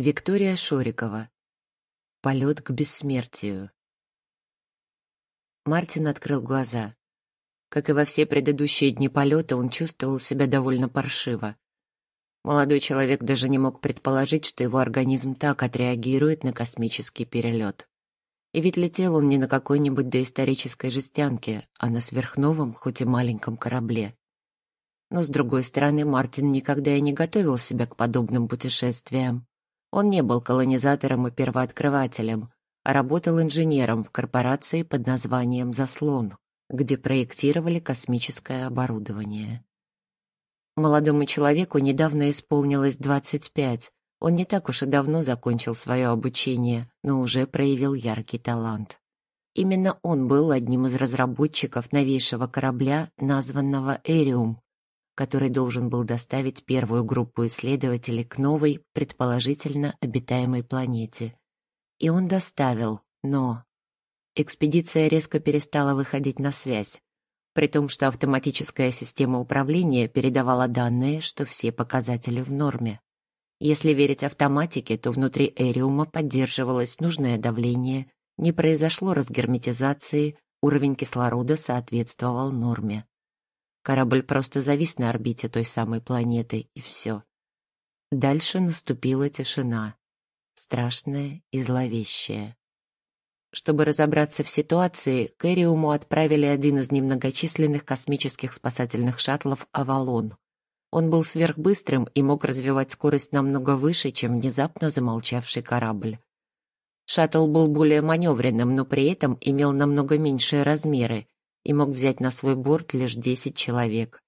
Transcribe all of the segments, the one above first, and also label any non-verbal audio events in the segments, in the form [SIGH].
Виктория Шорикова. Полет к бессмертию. Мартин открыл глаза. Как и во все предыдущие дни полета, он чувствовал себя довольно паршиво. Молодой человек даже не мог предположить, что его организм так отреагирует на космический перелет. И ведь летел он не на какой-нибудь доисторической жестянке, а на сверхновом, хоть и маленьком корабле. Но, с другой стороны, Мартин никогда и не готовил себя к подобным путешествиям. Он не был колонизатором и первооткрывателем, а работал инженером в корпорации под названием «Заслон», где проектировали космическое оборудование. Молодому человеку недавно исполнилось 25. Он не так уж и давно закончил свое обучение, но уже проявил яркий талант. Именно он был одним из разработчиков новейшего корабля, названного «Эриум», который должен был доставить первую группу исследователей к новой, предположительно, обитаемой планете. И он доставил, но... Экспедиция резко перестала выходить на связь, при том, что автоматическая система управления передавала данные, что все показатели в норме. Если верить автоматике, то внутри Эриума поддерживалось нужное давление, не произошло разгерметизации, уровень кислорода соответствовал норме. Корабль просто завис на орбите той самой планеты, и все. Дальше наступила тишина. Страшная и зловещая. Чтобы разобраться в ситуации, к Эриуму отправили один из немногочисленных космических спасательных шаттлов «Авалон». Он был сверхбыстрым и мог развивать скорость намного выше, чем внезапно замолчавший корабль. Шаттл был более маневренным, но при этом имел намного меньшие размеры и мог взять на свой борт лишь 10 человек.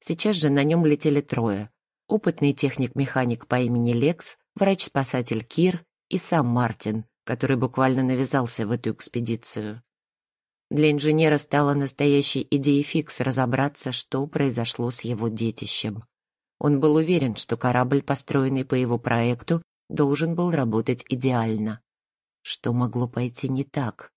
Сейчас же на нем летели трое. Опытный техник-механик по имени Лекс, врач-спасатель Кир и сам Мартин, который буквально навязался в эту экспедицию. Для инженера стало настоящей идеей фикс разобраться, что произошло с его детищем. Он был уверен, что корабль, построенный по его проекту, должен был работать идеально. Что могло пойти не так?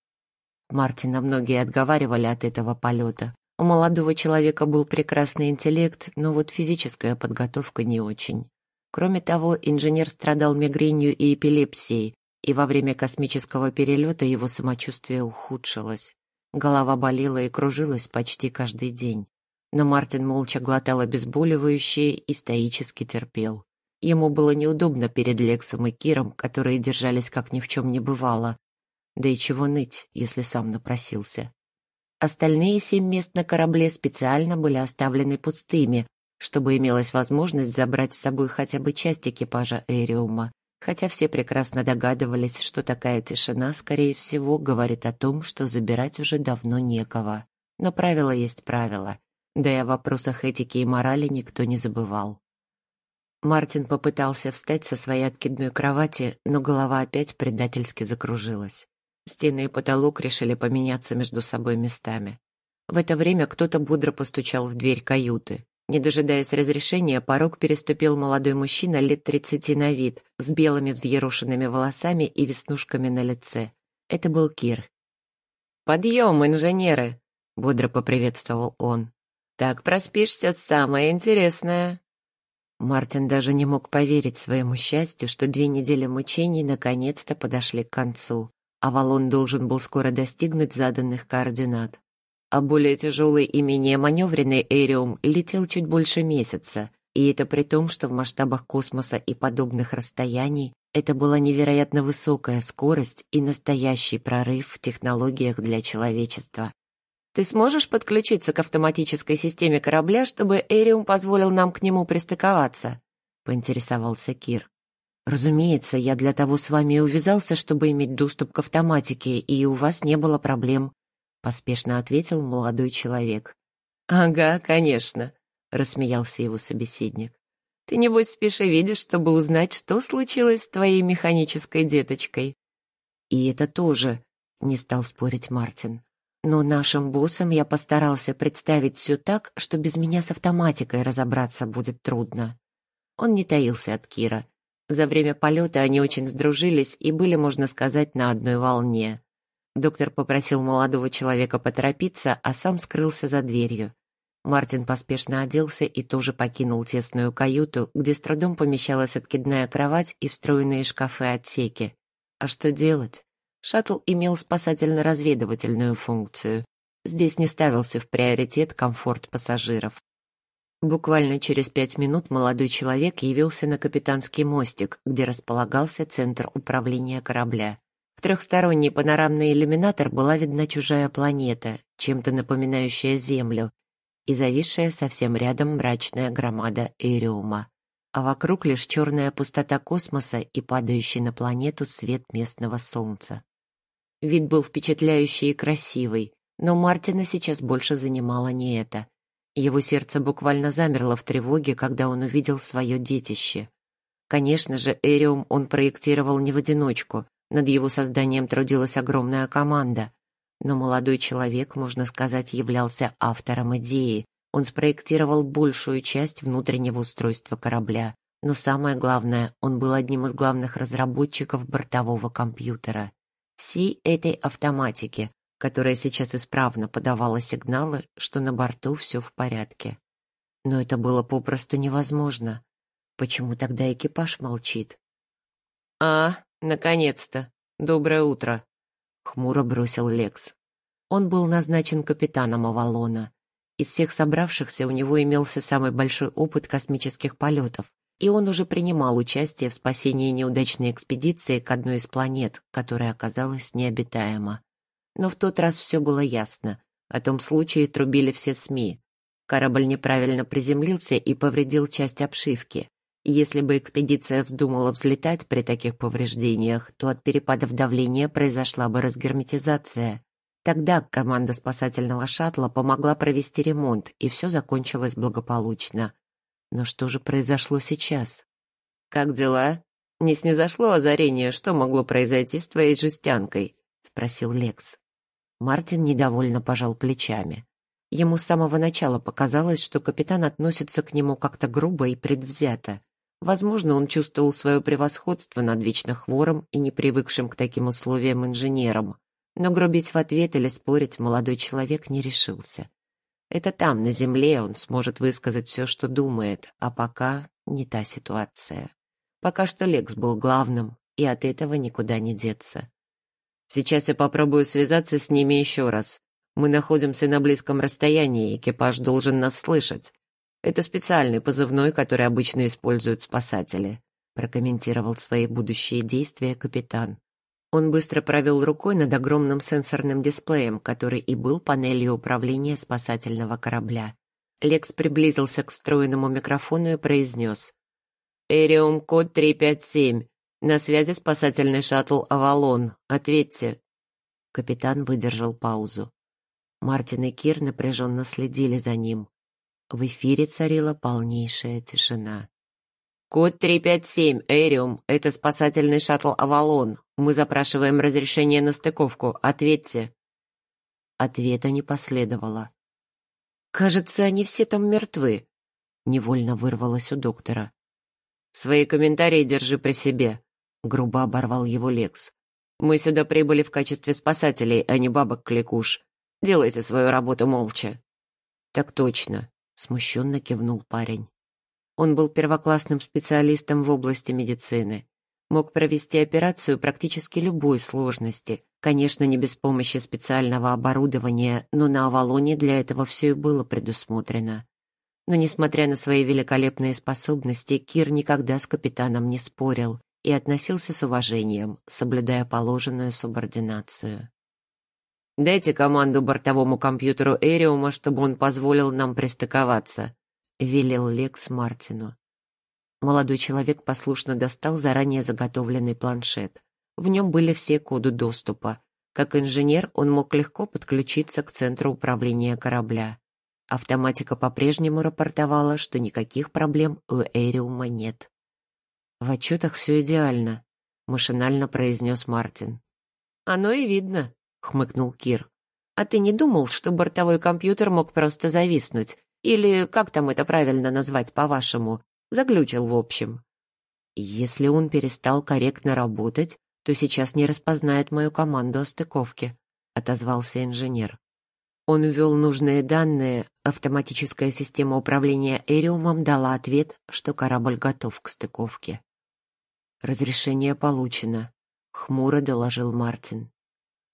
Мартина многие отговаривали от этого полета. У молодого человека был прекрасный интеллект, но вот физическая подготовка не очень. Кроме того, инженер страдал мигренью и эпилепсией, и во время космического перелета его самочувствие ухудшилось. Голова болела и кружилась почти каждый день. Но Мартин молча глотал обезболивающие и стоически терпел. Ему было неудобно перед Лексом и Киром, которые держались как ни в чем не бывало, да и чего ныть, если сам напросился. Остальные семь мест на корабле специально были оставлены пустыми, чтобы имелась возможность забрать с собой хотя бы часть экипажа Эриума, хотя все прекрасно догадывались, что такая тишина, скорее всего, говорит о том, что забирать уже давно некого. Но правило есть правило, да и о вопросах этики и морали никто не забывал. Мартин попытался встать со своей откидной кровати, но голова опять предательски закружилась. Стены и потолок решили поменяться между собой местами. В это время кто-то бодро постучал в дверь каюты. Не дожидаясь разрешения, порог переступил молодой мужчина лет тридцати на вид, с белыми взъерошенными волосами и веснушками на лице. Это был Кир. «Подъем, инженеры!» — бодро поприветствовал он. «Так проспишься самое интересное!» Мартин даже не мог поверить своему счастью, что две недели мучений наконец-то подошли к концу. Авалон должен был скоро достигнуть заданных координат. А более тяжелый и менее маневренный Эриум летел чуть больше месяца, и это при том, что в масштабах космоса и подобных расстояний это была невероятно высокая скорость и настоящий прорыв в технологиях для человечества. «Ты сможешь подключиться к автоматической системе корабля, чтобы Эриум позволил нам к нему пристыковаться?» — поинтересовался Кир. «Разумеется, я для того с вами и увязался, чтобы иметь доступ к автоматике, и у вас не было проблем», — поспешно ответил молодой человек. «Ага, конечно», — рассмеялся его собеседник. «Ты, небось, спишь и видишь, чтобы узнать, что случилось с твоей механической деточкой». «И это тоже», — не стал спорить Мартин. «Но нашим боссам я постарался представить все так, что без меня с автоматикой разобраться будет трудно». Он не таился от Кира. За время полета они очень сдружились и были, можно сказать, на одной волне. Доктор попросил молодого человека поторопиться, а сам скрылся за дверью. Мартин поспешно оделся и тоже покинул тесную каюту, где с трудом помещалась откидная кровать и встроенные шкафы-отсеки. А что делать? Шаттл имел спасательно-разведывательную функцию. Здесь не ставился в приоритет комфорт пассажиров. Буквально через пять минут молодой человек явился на капитанский мостик, где располагался центр управления корабля. В трехсторонний панорамный иллюминатор была видна чужая планета, чем-то напоминающая Землю, и зависшая совсем рядом мрачная громада Эриума, а вокруг лишь черная пустота космоса и падающий на планету свет местного солнца. Вид был впечатляющий и красивый, но Мартина сейчас больше занимало не это. Его сердце буквально замерло в тревоге, когда он увидел свое детище. Конечно же, Эриум он проектировал не в одиночку, над его созданием трудилась огромная команда, но молодой человек, можно сказать, являлся автором идеи. Он спроектировал большую часть внутреннего устройства корабля. Но самое главное, он был одним из главных разработчиков бортового компьютера. Всей этой автоматики, которая сейчас исправно подавала сигналы, что на борту все в порядке. Но это было попросту невозможно. Почему тогда экипаж молчит? «А, наконец-то! Доброе утро!» — хмуро бросил Лекс. Он был назначен капитаном Авалона. Из всех собравшихся у него имелся самый большой опыт космических полетов, и он уже принимал участие в спасении неудачной экспедиции к одной из планет, которая оказалась необитаема. Но в тот раз все было ясно. О том случае трубили все СМИ. Корабль неправильно приземлился и повредил часть обшивки. Если бы экспедиция вздумала взлетать при таких повреждениях, то от перепадов давления произошла бы разгерметизация. Тогда команда спасательного шаттла помогла провести ремонт, и все закончилось благополучно. Но что же произошло сейчас? «Как дела? Не снизошло озарение, что могло произойти с твоей жестянкой?» — спросил Лекс. Мартин недовольно пожал плечами. Ему с самого начала показалось, что капитан относится к нему как-то грубо и предвзято. Возможно, он чувствовал свое превосходство над вечно хворым и непривыкшим к таким условиям инженером. Но грубить в ответ или спорить молодой человек не решился. Это там, на земле, он сможет высказать все, что думает, а пока не та ситуация. Пока что Лекс был главным, и от этого никуда не деться. Сейчас я попробую связаться с ними еще раз. Мы находимся на близком расстоянии, экипаж должен нас слышать. Это специальный позывной, который обычно используют спасатели», прокомментировал свои будущие действия капитан. Он быстро провел рукой над огромным сенсорным дисплеем, который и был панелью управления спасательного корабля. Лекс приблизился к встроенному микрофону и произнес. «Эриум, код 357. На связи спасательный шаттл «Авалон». Ответьте». Капитан выдержал паузу. Мартин и Кир напряженно следили за ним. В эфире царила полнейшая тишина. «Код 357, Эриум, это спасательный шаттл «Авалон». Мы запрашиваем разрешение на стыковку. Ответьте». Ответа не последовало. «Кажется, они все там мертвы», — невольно вырвалось у доктора. «Свои комментарии держи при себе», — грубо оборвал его Лекс. «Мы сюда прибыли в качестве спасателей, а не бабок-кликуш. Делайте свою работу молча». «Так точно», смущенно кивнул парень. Он был первоклассным специалистом в области медицины. Мог провести операцию практически любой сложности. Конечно, не без помощи специального оборудования, но на Авалоне для этого все и было предусмотрено. Но, несмотря на свои великолепные способности, Кир никогда с капитаном не спорил и относился с уважением, соблюдая положенную субординацию. Дайте команду бортовому компьютеру Эриума, чтобы он позволил нам пристыковаться», — велел Лекс Мартину. Молодой человек послушно достал заранее заготовленный планшет. В нем были все коды доступа. Как инженер он мог легко подключиться к центру управления корабля. Автоматика по-прежнему рапортовала, что никаких проблем у Эриума нет. «В отчетах все идеально», — машинально произнес Мартин. «Оно и видно», — хмыкнул Кир. «А ты не думал, что бортовой компьютер мог просто зависнуть? Или, как там это правильно назвать, по-вашему, заглючил в общем?» «Если он перестал корректно работать, то сейчас не распознает мою команду о стыковке», — отозвался инженер. Он ввел нужные данные, автоматическая система управления Эриумом дала ответ, что корабль готов к стыковке. «Разрешение получено», — хмуро доложил Мартин.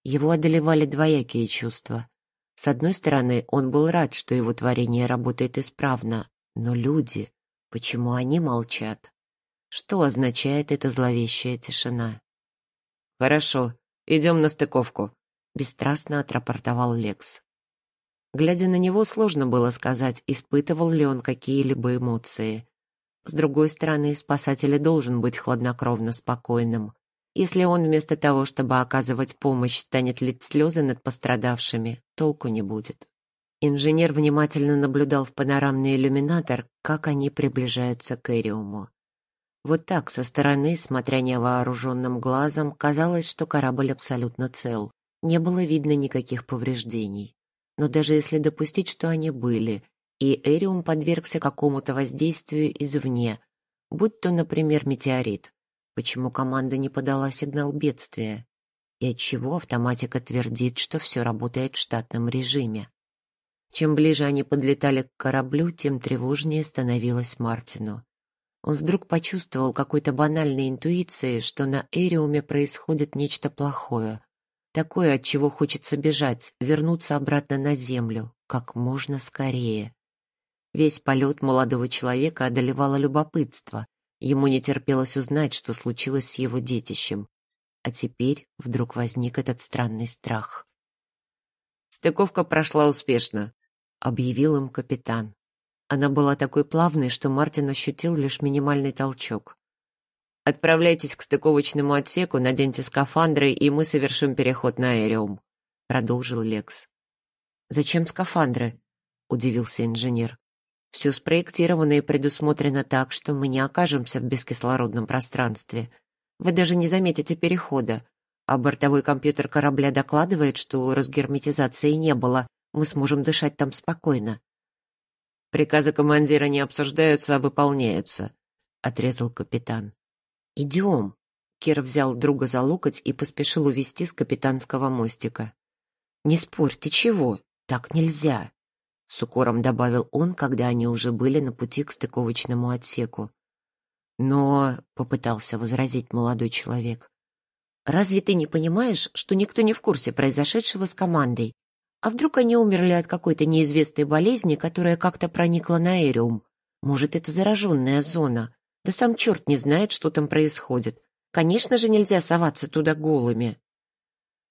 Его одолевали двоякие чувства. С одной стороны, он был рад, что его творение работает исправно, но люди, почему они молчат? Что означает эта зловещая тишина? «Хорошо, идем на стыковку», — бесстрастно отрапортовал Лекс. Глядя на него, сложно было сказать, испытывал ли он какие-либо эмоции. С другой стороны, спасатель должен быть хладнокровно спокойным. Если он вместо того, чтобы оказывать помощь, станет лить слезы над пострадавшими, толку не будет. Инженер внимательно наблюдал в панорамный иллюминатор, как они приближаются к Эриуму. Вот так, со стороны, смотря невооруженным глазом, казалось, что корабль абсолютно цел. Не было видно никаких повреждений. Но даже если допустить, что они были, и Эриум подвергся какому-то воздействию извне, будь то, например, метеорит, почему команда не подала сигнал бедствия? И отчего автоматика твердит, что все работает в штатном режиме? Чем ближе они подлетали к кораблю, тем тревожнее становилось Мартину. Он вдруг почувствовал какой-то банальной интуицией, что на Эриуме происходит нечто плохое, Такое, от чего хочется бежать, вернуться обратно на землю, как можно скорее. Весь полет молодого человека одолевало любопытство. Ему не терпелось узнать, что случилось с его детищем. А теперь вдруг возник этот странный страх. «Стыковка прошла успешно», — объявил им капитан. Она была такой плавной, что Мартин ощутил лишь минимальный толчок. «Отправляйтесь к стыковочному отсеку, наденьте скафандры, и мы совершим переход на Эриум», — продолжил Лекс. «Зачем скафандры?» — удивился инженер. «Все спроектировано и предусмотрено так, что мы не окажемся в бескислородном пространстве. Вы даже не заметите перехода, а бортовой компьютер корабля докладывает, что разгерметизации не было, мы сможем дышать там спокойно». «Приказы командира не обсуждаются, а выполняются», — отрезал капитан. «Идем!» Кир взял друга за локоть и поспешил увести с капитанского мостика. «Не спорь, ты чего? Так нельзя!» С укором добавил он, когда они уже были на пути к стыковочному отсеку. «Но...» — попытался возразить молодой человек. «Разве ты не понимаешь, что никто не в курсе произошедшего с командой? А вдруг они умерли от какой-то неизвестной болезни, которая как-то проникла на Эриум? Может, это зараженная зона? Да сам черт не знает, что там происходит. Конечно же, нельзя соваться туда голыми.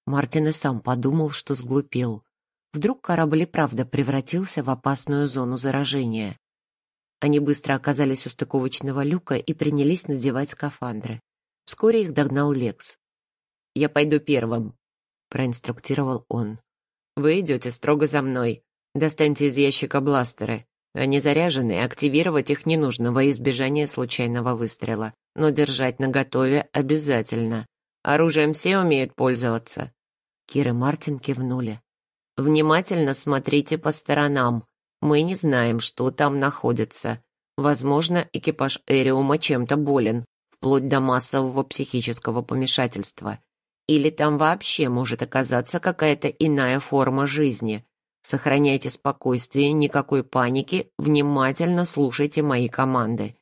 Мартин и сам подумал, что сглупил. Вдруг корабль и правда превратился в опасную зону заражения. Они быстро оказались у стыковочного люка и принялись надевать скафандры. Вскоре их догнал Лекс. «Я пойду первым», — проинструктировал он. «Вы идете строго за мной. Достаньте из ящика бластеры. Они заряжены, активировать их не нужно во избежание случайного выстрела. Но держать наготове обязательно. Оружием все умеют пользоваться. Кир и Мартин кивнули. Внимательно смотрите по сторонам. Мы не знаем, что там находится. Возможно, экипаж Эриума чем-то болен, вплоть до массового психического помешательства. Или там вообще может оказаться какая-то иная форма жизни, Сохраняйте спокойствие, никакой паники, внимательно слушайте мои команды.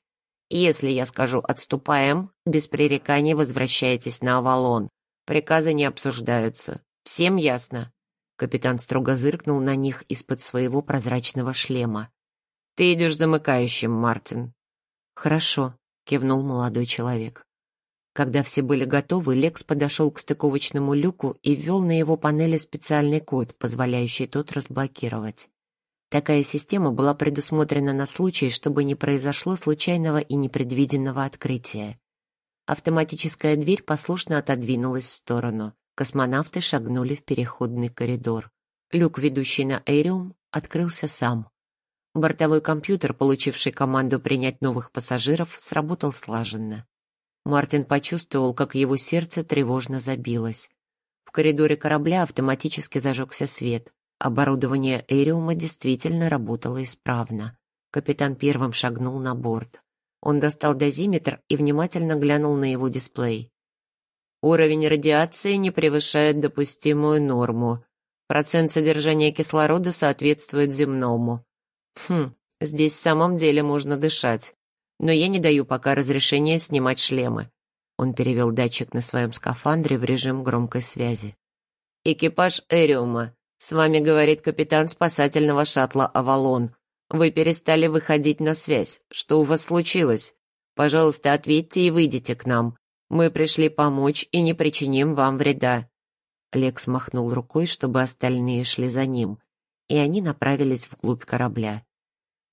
Если я скажу «отступаем», без пререканий возвращайтесь на Авалон. Приказы не обсуждаются. Всем ясно?» Капитан строго зыркнул на них из-под своего прозрачного шлема. «Ты идешь замыкающим, Мартин». «Хорошо», — кивнул молодой человек. Когда все были готовы, Лекс подошел к стыковочному люку и ввел на его панели специальный код, позволяющий тот разблокировать. Такая система была предусмотрена на случай, чтобы не произошло случайного и непредвиденного открытия. Автоматическая дверь послушно отодвинулась в сторону. Космонавты шагнули в переходный коридор. Люк, ведущий на Эриум, открылся сам. Бортовой компьютер, получивший команду принять новых пассажиров, сработал слаженно. Мартин почувствовал, как его сердце тревожно забилось. В коридоре корабля автоматически зажегся свет. Оборудование Эриума действительно работало исправно. Капитан первым шагнул на борт. Он достал дозиметр и внимательно глянул на его дисплей. «Уровень радиации не превышает допустимую норму. Процент содержания кислорода соответствует земному. Хм, здесь в самом деле можно дышать. Но я не даю пока разрешения снимать шлемы. Он перевел датчик на своем скафандре в режим громкой связи. «Экипаж Эриума, с вами говорит капитан спасательного шаттла «Авалон». Вы перестали выходить на связь. Что у вас случилось? Пожалуйста, ответьте и выйдите к нам. Мы пришли помочь и не причиним вам вреда. Лекс махнул рукой, чтобы остальные шли за ним, и они направились вглубь корабля.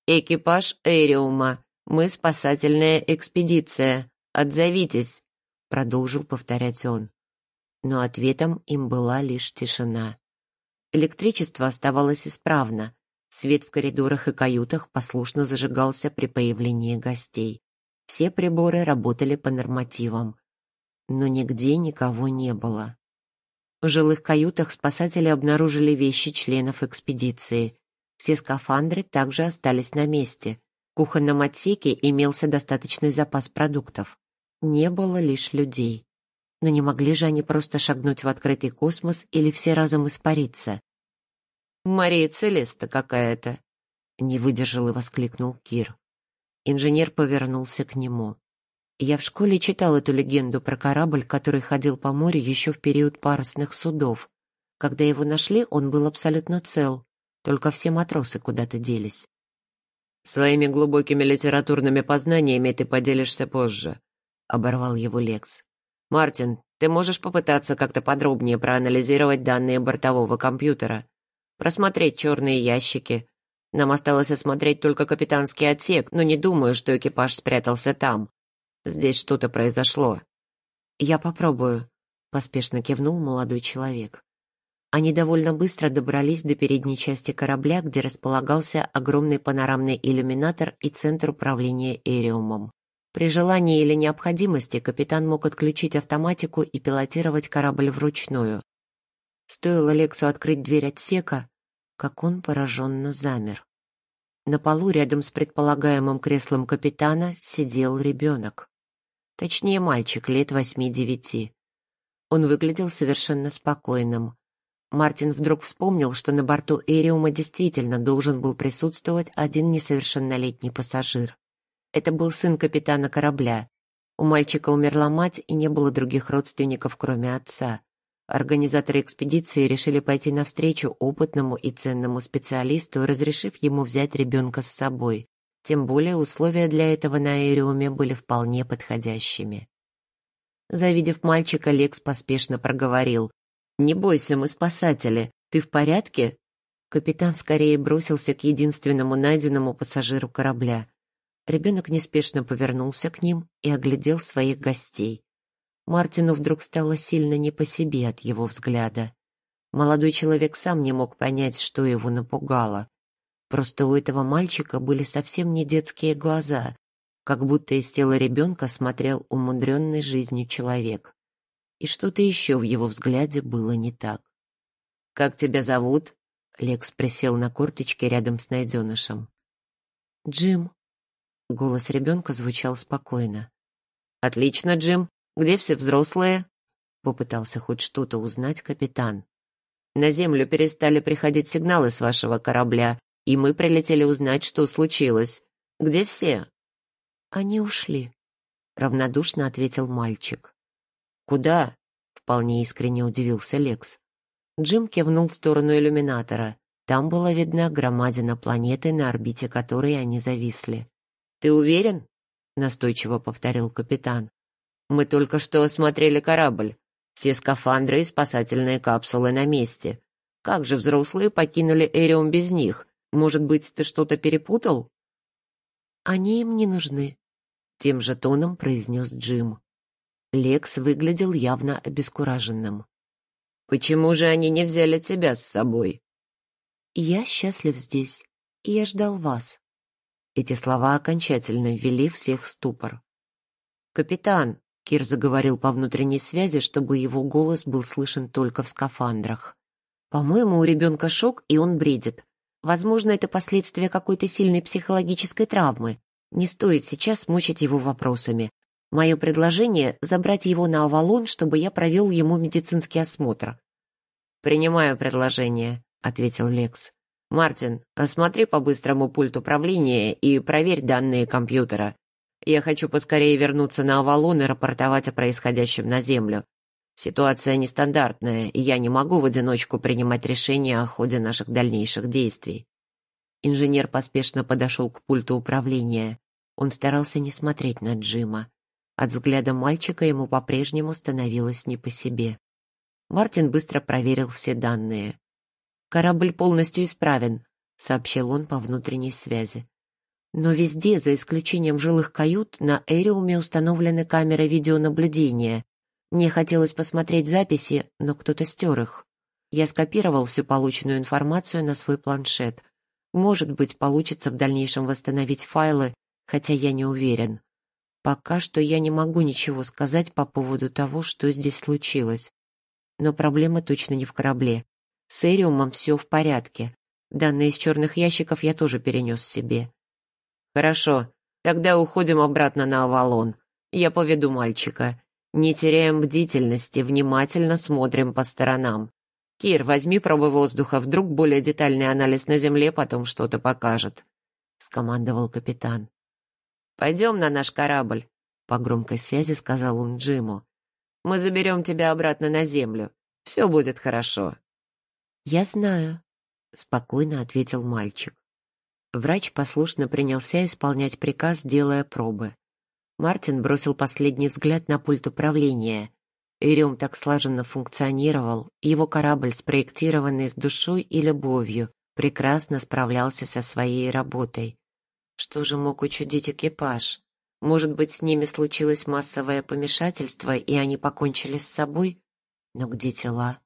«Экипаж Эриума, мы спасательная экспедиция. Отзовитесь!» — продолжил повторять он. Но ответом им была лишь тишина. Электричество оставалось исправно. Свет в коридорах и каютах послушно зажигался при появлении гостей. Все приборы работали по нормативам. Но нигде никого не было. В жилых каютах спасатели обнаружили вещи членов экспедиции. Все скафандры также остались на месте. В кухонном отсеке имелся достаточный запас продуктов. Не было лишь людей. Но не могли же они просто шагнуть в открытый космос или все разом испариться? «Мария Целеста какая-то!» — не выдержал и воскликнул Кир. Инженер повернулся к нему. Я в школе читал эту легенду про корабль, который ходил по морю еще в период парусных судов. Когда его нашли, он был абсолютно цел, только все матросы куда-то делись. «Своими глубокими литературными познаниями ты поделишься позже», — оборвал его Лекс. «Мартин, ты можешь попытаться как-то подробнее проанализировать данные бортового компьютера, просмотреть черные ящики. Нам осталось осмотреть только капитанский отсек, но не думаю, что экипаж спрятался там. Здесь что-то произошло». «Я попробую», — поспешно кивнул молодой человек. Они довольно быстро добрались до передней части корабля, где располагался огромный панорамный иллюминатор и центр управления Эриумом. При желании или необходимости капитан мог отключить автоматику и пилотировать корабль вручную. Стоило Лексу открыть дверь отсека, как он пораженно замер. На полу рядом с предполагаемым креслом капитана сидел ребенок. Точнее, мальчик лет восьми-девяти. Он выглядел совершенно спокойным. Мартин вдруг вспомнил, что на борту Эриума действительно должен был присутствовать один несовершеннолетний пассажир. Это был сын капитана корабля. У мальчика умерла мать, и не было других родственников, кроме отца. Организаторы экспедиции решили пойти навстречу опытному и ценному специалисту, разрешив ему взять ребенка с собой. Тем более условия для этого на Эриуме были вполне подходящими. Завидев мальчика, Лекс поспешно проговорил. «Не бойся, мы спасатели. Ты в порядке?» Капитан скорее бросился к единственному найденному пассажиру корабля. Ребенок неспешно повернулся к ним и оглядел своих гостей. Мартину вдруг стало сильно не по себе от его взгляда. Молодой человек сам не мог понять, что его напугало. Просто у этого мальчика были совсем не детские глаза, как будто из тела ребенка смотрел умудренный жизнью человек. И что-то еще в его взгляде было не так. «Как тебя зовут?» Лекс присел на корточки рядом с найденышем. «Джим». Голос ребенка звучал спокойно. «Отлично, Джим. Где все взрослые?» Попытался хоть что-то узнать капитан. «На Землю перестали приходить сигналы с вашего корабля, и мы прилетели узнать, что случилось. Где все?» «Они ушли», — равнодушно ответил мальчик. «Куда?» — вполне искренне удивился Лекс. Джим кивнул в сторону иллюминатора. Там была видна громадина планеты, на орбите которой они зависли. «Ты уверен?» — настойчиво повторил капитан. «Мы только что осмотрели корабль. Все скафандры и спасательные капсулы на месте. Как же взрослые покинули Эриум без них? Может быть, ты что-то перепутал?» «Они им не нужны», — тем же тоном произнес Джим. Лекс выглядел явно обескураженным. «Почему же они не взяли тебя с собой?» «Я счастлив здесь, и я ждал вас». Эти слова окончательно ввели всех в ступор. «Капитан», — Кир заговорил по внутренней связи, чтобы его голос был слышен только в скафандрах. «По-моему, у ребенка шок, и он бредит. Возможно, это последствия какой-то сильной психологической травмы. Не стоит сейчас мучить его вопросами. Мое предложение — забрать его на Авалон, чтобы я провел ему медицинский осмотр. «Принимаю предложение», — ответил Лекс. «Мартин, осмотри по-быстрому пульт управления и проверь данные компьютера. Я хочу поскорее вернуться на Авалон и рапортовать о происходящем на Землю. Ситуация нестандартная, и я не могу в одиночку принимать решения о ходе наших дальнейших действий». Инженер поспешно подошел к пульту управления. Он старался не смотреть на Джима. От взгляда мальчика ему по-прежнему становилось не по себе. Мартин быстро проверил все данные. «Корабль полностью исправен», — сообщил он по внутренней связи. «Но везде, за исключением жилых кают, на Эриуме установлены камеры видеонаблюдения. Мне хотелось посмотреть записи, но кто-то стер их. Я скопировал всю полученную информацию на свой планшет. Может быть, получится в дальнейшем восстановить файлы, хотя я не уверен. Пока что я не могу ничего сказать по поводу того, что здесь случилось. Но проблема точно не в корабле. С Эриумом все в порядке. Данные из черных ящиков я тоже перенес себе. Хорошо, тогда уходим обратно на Авалон. Я поведу мальчика. Не теряем бдительности, внимательно смотрим по сторонам. Кир, возьми пробы воздуха, вдруг более детальный анализ на Земле потом что-то покажет. Скомандовал капитан. «Пойдем на наш корабль», — по громкой связи сказал он Джиму. «Мы заберем тебя обратно на землю. Все будет хорошо». «Я знаю», — спокойно ответил мальчик. Врач послушно принялся исполнять приказ, делая пробы. Мартин бросил последний взгляд на пульт управления. Ириум так слаженно функционировал, его корабль, спроектированный с душой и любовью, прекрасно справлялся со своей работой. Что же мог учудить экипаж? Может быть, с ними случилось массовое помешательство, и они покончили с собой? Но где тела?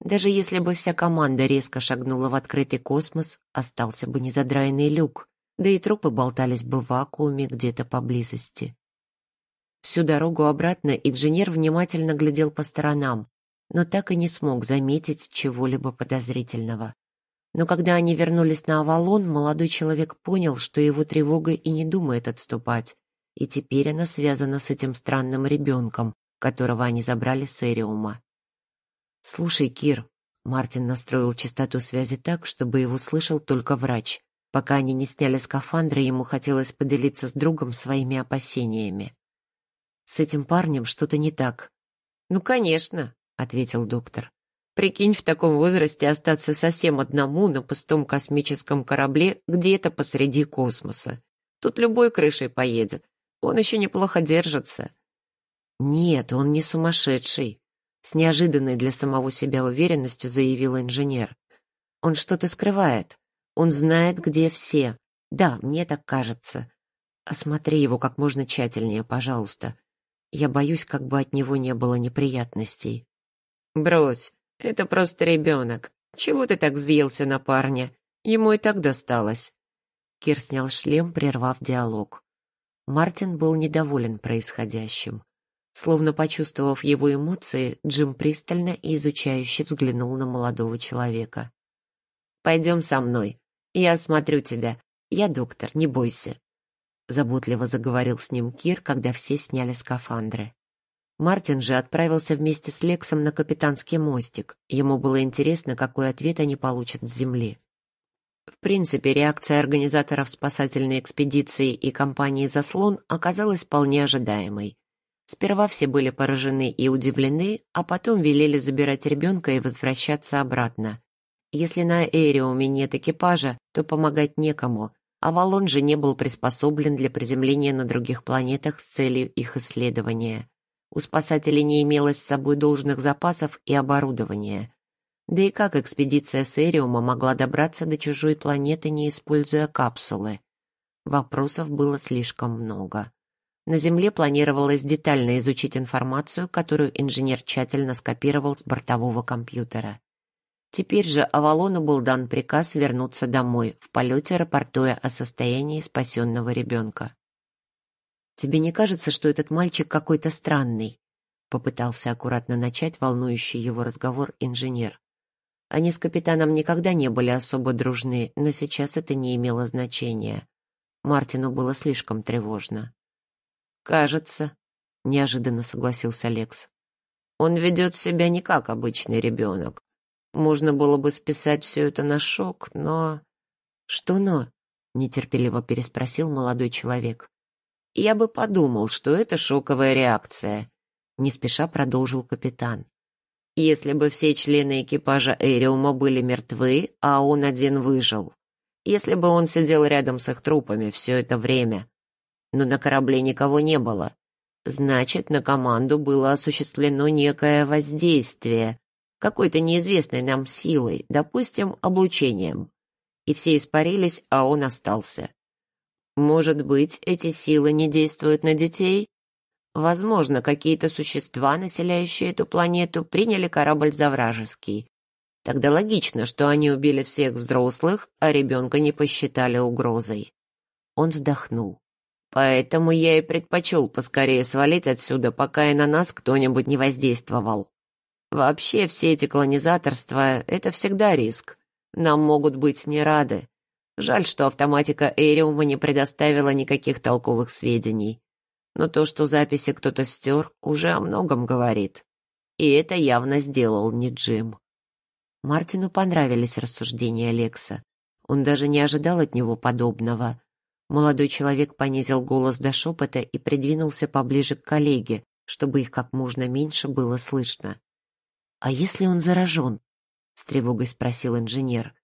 Даже если бы вся команда резко шагнула в открытый космос, остался бы незадраенный люк, да и трупы болтались бы в вакууме где-то поблизости. Всю дорогу обратно инженер внимательно глядел по сторонам, но так и не смог заметить чего-либо подозрительного. Но когда они вернулись на Авалон, молодой человек понял, что его тревога и не думает отступать, и теперь она связана с этим странным ребенком, которого они забрали с Эриума. «Слушай, Кир», — Мартин настроил частоту связи так, чтобы его слышал только врач. Пока они не сняли скафандры, ему хотелось поделиться с другом своими опасениями. «С этим парнем что-то не так». «Ну, конечно», — ответил доктор. Прикинь, в таком возрасте остаться совсем одному на пустом космическом корабле где-то посреди космоса. Тут любой крышей поедет. Он еще неплохо держится. Нет, он не сумасшедший. С неожиданной для самого себя уверенностью заявил инженер. Он что-то скрывает. Он знает, где все. Да, мне так кажется. Осмотри его как можно тщательнее, пожалуйста. Я боюсь, как бы от него не было неприятностей. Брось, это просто ребенок. Чего ты так взъелся на парня? Ему и так досталось. Кир снял шлем, прервав диалог. Мартин был недоволен происходящим. Словно почувствовав его эмоции, Джим пристально и изучающе взглянул на молодого человека. «Пойдем со мной. Я осмотрю тебя. Я доктор, не бойся», — заботливо заговорил с ним Кир, когда все сняли скафандры. Мартин же отправился вместе с Лексом на капитанский мостик. Ему было интересно, какой ответ они получат с земли. В принципе, реакция организаторов спасательной экспедиции и компании «Заслон» оказалась вполне ожидаемой. Сперва все были поражены и удивлены, а потом велели забирать ребенка и возвращаться обратно. Если на Эриуме нет экипажа, то помогать некому, а Валон же не был приспособлен для приземления на других планетах с целью их исследования. У спасателей не имелось с собой должных запасов и оборудования. Да и как экспедиция с Эриума могла добраться до чужой планеты, не используя капсулы? Вопросов было слишком много. На Земле планировалось детально изучить информацию, которую инженер тщательно скопировал с бортового компьютера. Теперь же Авалону был дан приказ вернуться домой, в полете рапортуя о состоянии спасенного ребенка. «Тебе не кажется, что этот мальчик какой-то странный?» Попытался аккуратно начать волнующий его разговор инженер. Они с капитаном никогда не были особо дружны, но сейчас это не имело значения. Мартину было слишком тревожно. «Кажется», — неожиданно согласился Лекс. «Он ведет себя не как обычный ребенок. Можно было бы списать все это на шок, но... Что но? Нетерпеливо переспросил молодой человек. Я бы подумал, что это шоковая реакция. Не спеша продолжил капитан. Если бы все члены экипажа Эриума были мертвы, а он один выжил. Если бы он сидел рядом с их трупами все это время. Но на корабле никого не было. Значит, на команду было осуществлено некое воздействие, какой-то неизвестной нам силой, допустим, облучением. И все испарились, а он остался. Может быть, эти силы не действуют на детей? Возможно, какие-то существа, населяющие эту планету, приняли корабль за вражеский. Тогда логично, что они убили всех взрослых, а ребенка не посчитали угрозой. Он вздохнул. Поэтому я и предпочел поскорее свалить отсюда, пока и на нас кто-нибудь не воздействовал. Вообще, все эти колонизаторства — это всегда риск. Нам могут быть не рады. Жаль, что автоматика Эриума не предоставила никаких толковых сведений. Но то, что записи кто-то стер, уже о многом говорит. И это явно сделал не Джим. Мартину понравились рассуждения Лекса. Он даже не ожидал от него подобного. Молодой человек понизил голос до шепота и придвинулся поближе к коллеге, чтобы их как можно меньше было слышно. «А если он заражен?» — с тревогой спросил инженер.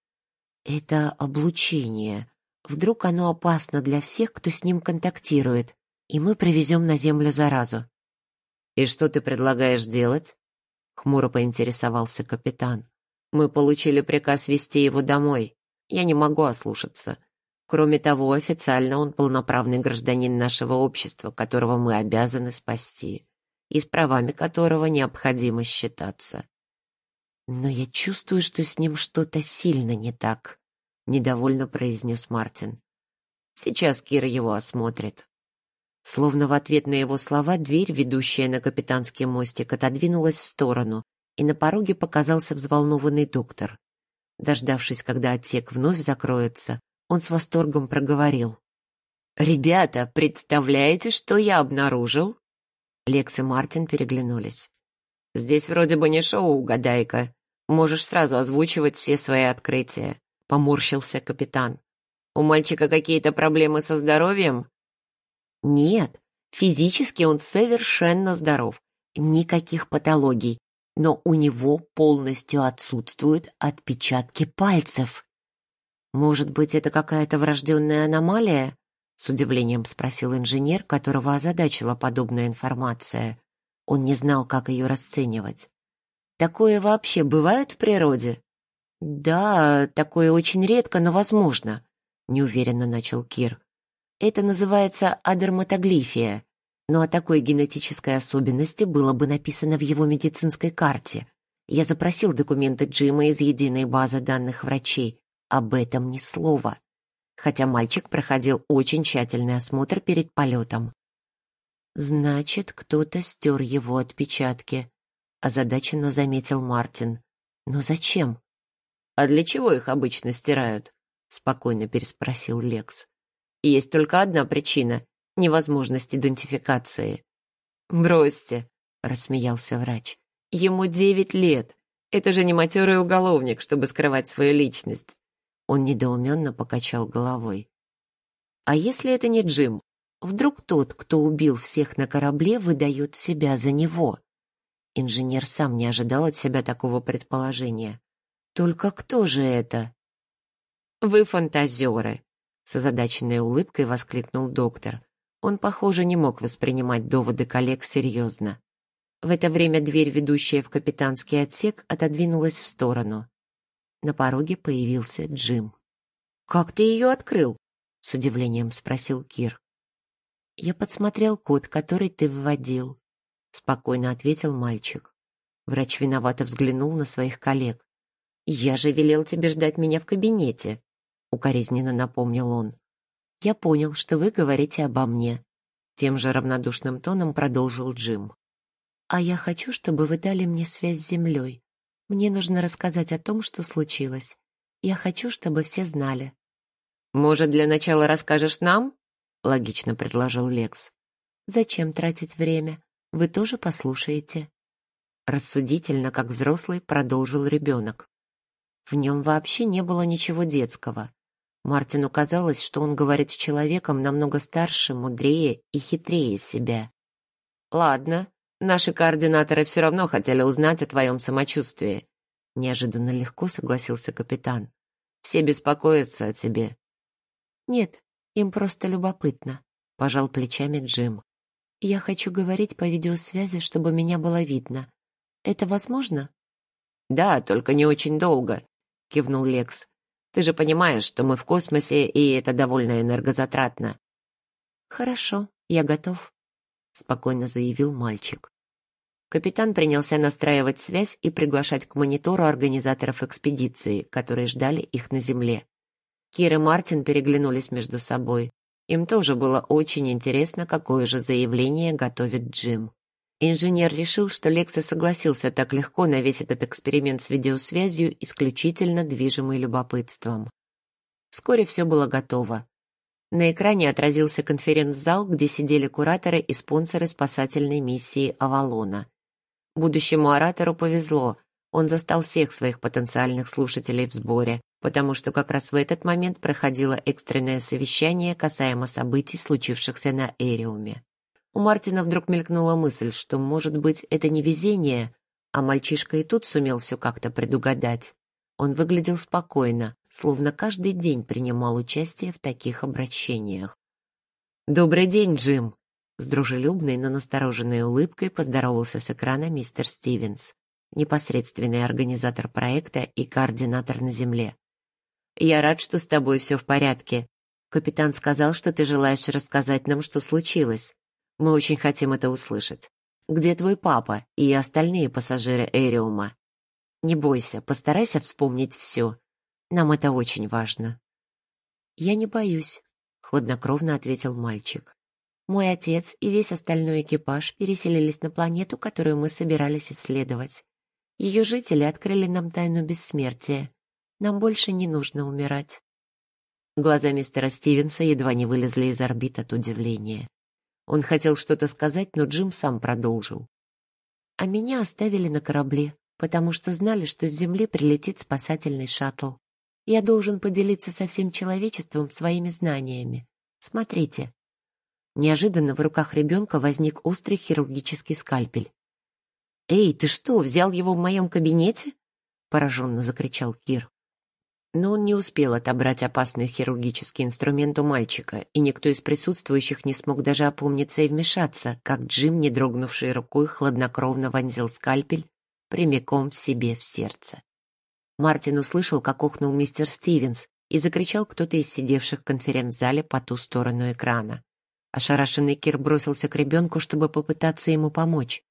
«Это облучение. Вдруг оно опасно для всех, кто с ним контактирует, и мы привезем на Землю заразу». «И что ты предлагаешь делать?» — хмуро поинтересовался капитан. «Мы получили приказ вести его домой. Я не могу ослушаться. Кроме того, официально он полноправный гражданин нашего общества, которого мы обязаны спасти и с правами которого необходимо считаться. «Но я чувствую, что с ним что-то сильно не так», — недовольно произнес Мартин. «Сейчас Кира его осмотрит». Словно в ответ на его слова дверь, ведущая на капитанский мостик, отодвинулась в сторону, и на пороге показался взволнованный доктор. Дождавшись, когда отсек вновь закроется, он с восторгом проговорил. «Ребята, представляете, что я обнаружил?» Лекс и Мартин переглянулись. «Здесь вроде бы не шоу «Угадайка». Можешь сразу озвучивать все свои открытия», — поморщился капитан. «У мальчика какие-то проблемы со здоровьем?» «Нет, физически он совершенно здоров. Никаких патологий. Но у него полностью отсутствуют отпечатки пальцев». «Может быть, это какая-то врожденная аномалия?» С удивлением спросил инженер, которого озадачила подобная информация. Он не знал, как ее расценивать. «Такое вообще бывает в природе?» «Да, такое очень редко, но возможно», — неуверенно начал Кир. «Это называется адерматоглифия, но о такой генетической особенности было бы написано в его медицинской карте. Я запросил документы Джима из единой базы данных врачей. Об этом ни слова хотя мальчик проходил очень тщательный осмотр перед полетом. «Значит, кто-то стер его отпечатки», — озадаченно заметил Мартин. «Но зачем?» «А для чего их обычно стирают?» — спокойно переспросил Лекс. «Есть только одна причина — невозможность идентификации». «Бросьте», — рассмеялся врач. «Ему девять лет. Это же не матерый уголовник, чтобы скрывать свою личность. Он недоуменно покачал головой. «А если это не Джим? Вдруг тот, кто убил всех на корабле, выдает себя за него?» Инженер сам не ожидал от себя такого предположения. «Только кто же это?» «Вы фантазеры!» С озадаченной улыбкой воскликнул доктор. Он, похоже, не мог воспринимать доводы коллег серьезно. В это время дверь, ведущая в капитанский отсек, отодвинулась в сторону. На пороге появился Джим. «Как ты ее открыл?» — с удивлением спросил Кир. «Я подсмотрел код, который ты вводил», — спокойно ответил мальчик. Врач виновато взглянул на своих коллег. «Я же велел тебе ждать меня в кабинете», — укоризненно напомнил он. «Я понял, что вы говорите обо мне», — тем же равнодушным тоном продолжил Джим. «А я хочу, чтобы вы дали мне связь с землей. Мне нужно рассказать о том, что случилось. Я хочу, чтобы все знали». «Может, для начала расскажешь нам?» — логично предложил Лекс. «Зачем тратить время? Вы тоже послушаете». Рассудительно, как взрослый, продолжил ребенок. В нем вообще не было ничего детского. Мартину казалось, что он говорит с человеком намного старше, мудрее и хитрее себя. «Ладно, наши координаторы все равно хотели узнать о твоем самочувствии», неожиданно легко согласился капитан. «Все беспокоятся о тебе». «Нет, им просто любопытно», — пожал плечами Джим. «Я хочу говорить по видеосвязи, чтобы меня было видно. Это возможно?» «Да, только не очень долго», — кивнул Лекс. «Ты же понимаешь, что мы в космосе, и это довольно энергозатратно». «Хорошо, я готов», — спокойно заявил мальчик. Капитан принялся настраивать связь и приглашать к монитору организаторов экспедиции, которые ждали их на Земле. Кир и Мартин переглянулись между собой. Им тоже было очень интересно, какое же заявление готовит Джим. Инженер решил, что Лекса согласился так легко на весь этот эксперимент с видеосвязью, исключительно движимый любопытством. Вскоре все было готово. На экране отразился конференц-зал, где сидели кураторы и спонсоры спасательной миссии «Авалона». Будущему оратору повезло, он застал всех своих потенциальных слушателей в сборе, потому что как раз в этот момент проходило экстренное совещание касаемо событий, случившихся на Эриуме. У Мартина вдруг мелькнула мысль, что, может быть, это не везение, а мальчишка и тут сумел все как-то предугадать. Он выглядел спокойно, словно каждый день принимал участие в таких обращениях. «Добрый день, Джим!» С дружелюбной, но настороженной улыбкой поздоровался с экрана мистер Стивенс, непосредственный организатор проекта и координатор на Земле. «Я рад, что с тобой все в порядке. Капитан сказал, что ты желаешь рассказать нам, что случилось. Мы очень хотим это услышать. Где твой папа и остальные пассажиры Эриума? Не бойся, постарайся вспомнить все. Нам это очень важно». «Я не боюсь», — хладнокровно ответил мальчик. «Мой отец и весь остальной экипаж переселились на планету, которую мы собирались исследовать. Ее жители открыли нам тайну бессмертия. Нам больше не нужно умирать». Глаза мистера Стивенса едва не вылезли из орбит от удивления. Он хотел что-то сказать, но Джим сам продолжил. А меня оставили на корабле, потому что знали, что с Земли прилетит спасательный шаттл. Я должен поделиться со всем человечеством своими знаниями. Смотрите. Неожиданно в руках ребенка возник острый хирургический скальпель. «Эй, ты что, взял его в моем кабинете?» — пораженно закричал Кир. Но он не успел отобрать опасный хирургический инструмент у мальчика, и никто из присутствующих не смог даже опомниться и вмешаться, как Джим, не дрогнувший рукой, хладнокровно вонзил скальпель прямиком в себе в сердце. Мартин услышал, как охнул мистер Стивенс, и закричал кто-то из сидевших в конференц-зале по ту сторону экрана. Ошарашенный Кир бросился к ребенку, чтобы попытаться ему помочь.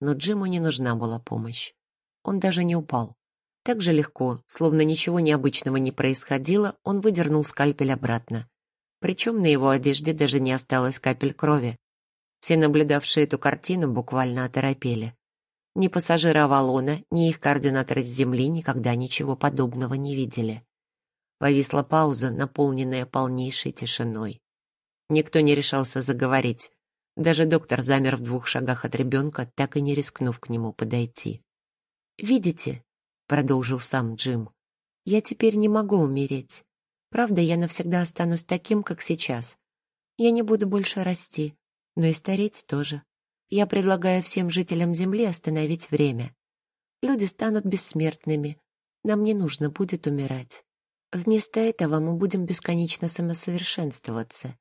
Но Джиму не нужна была помощь. Он даже не упал. Так же легко, словно ничего необычного не происходило, он выдернул скальпель обратно. Причем на его одежде даже не осталось капель крови. Все наблюдавшие эту картину буквально оторопели. Ни пассажиры Авалона, ни их координаторы с Земли никогда ничего подобного не видели. Повисла пауза, наполненная полнейшей тишиной. Никто не решался заговорить. Даже доктор замер в двух шагах от ребенка, так и не рискнув к нему подойти. «Видите?» продолжил сам Джим. «Я теперь не могу умереть. Правда, я навсегда останусь таким, как сейчас. Я не буду больше расти, но и стареть тоже. Я предлагаю всем жителям Земли остановить время. Люди станут бессмертными. Нам не нужно будет умирать. Вместо этого мы будем бесконечно самосовершенствоваться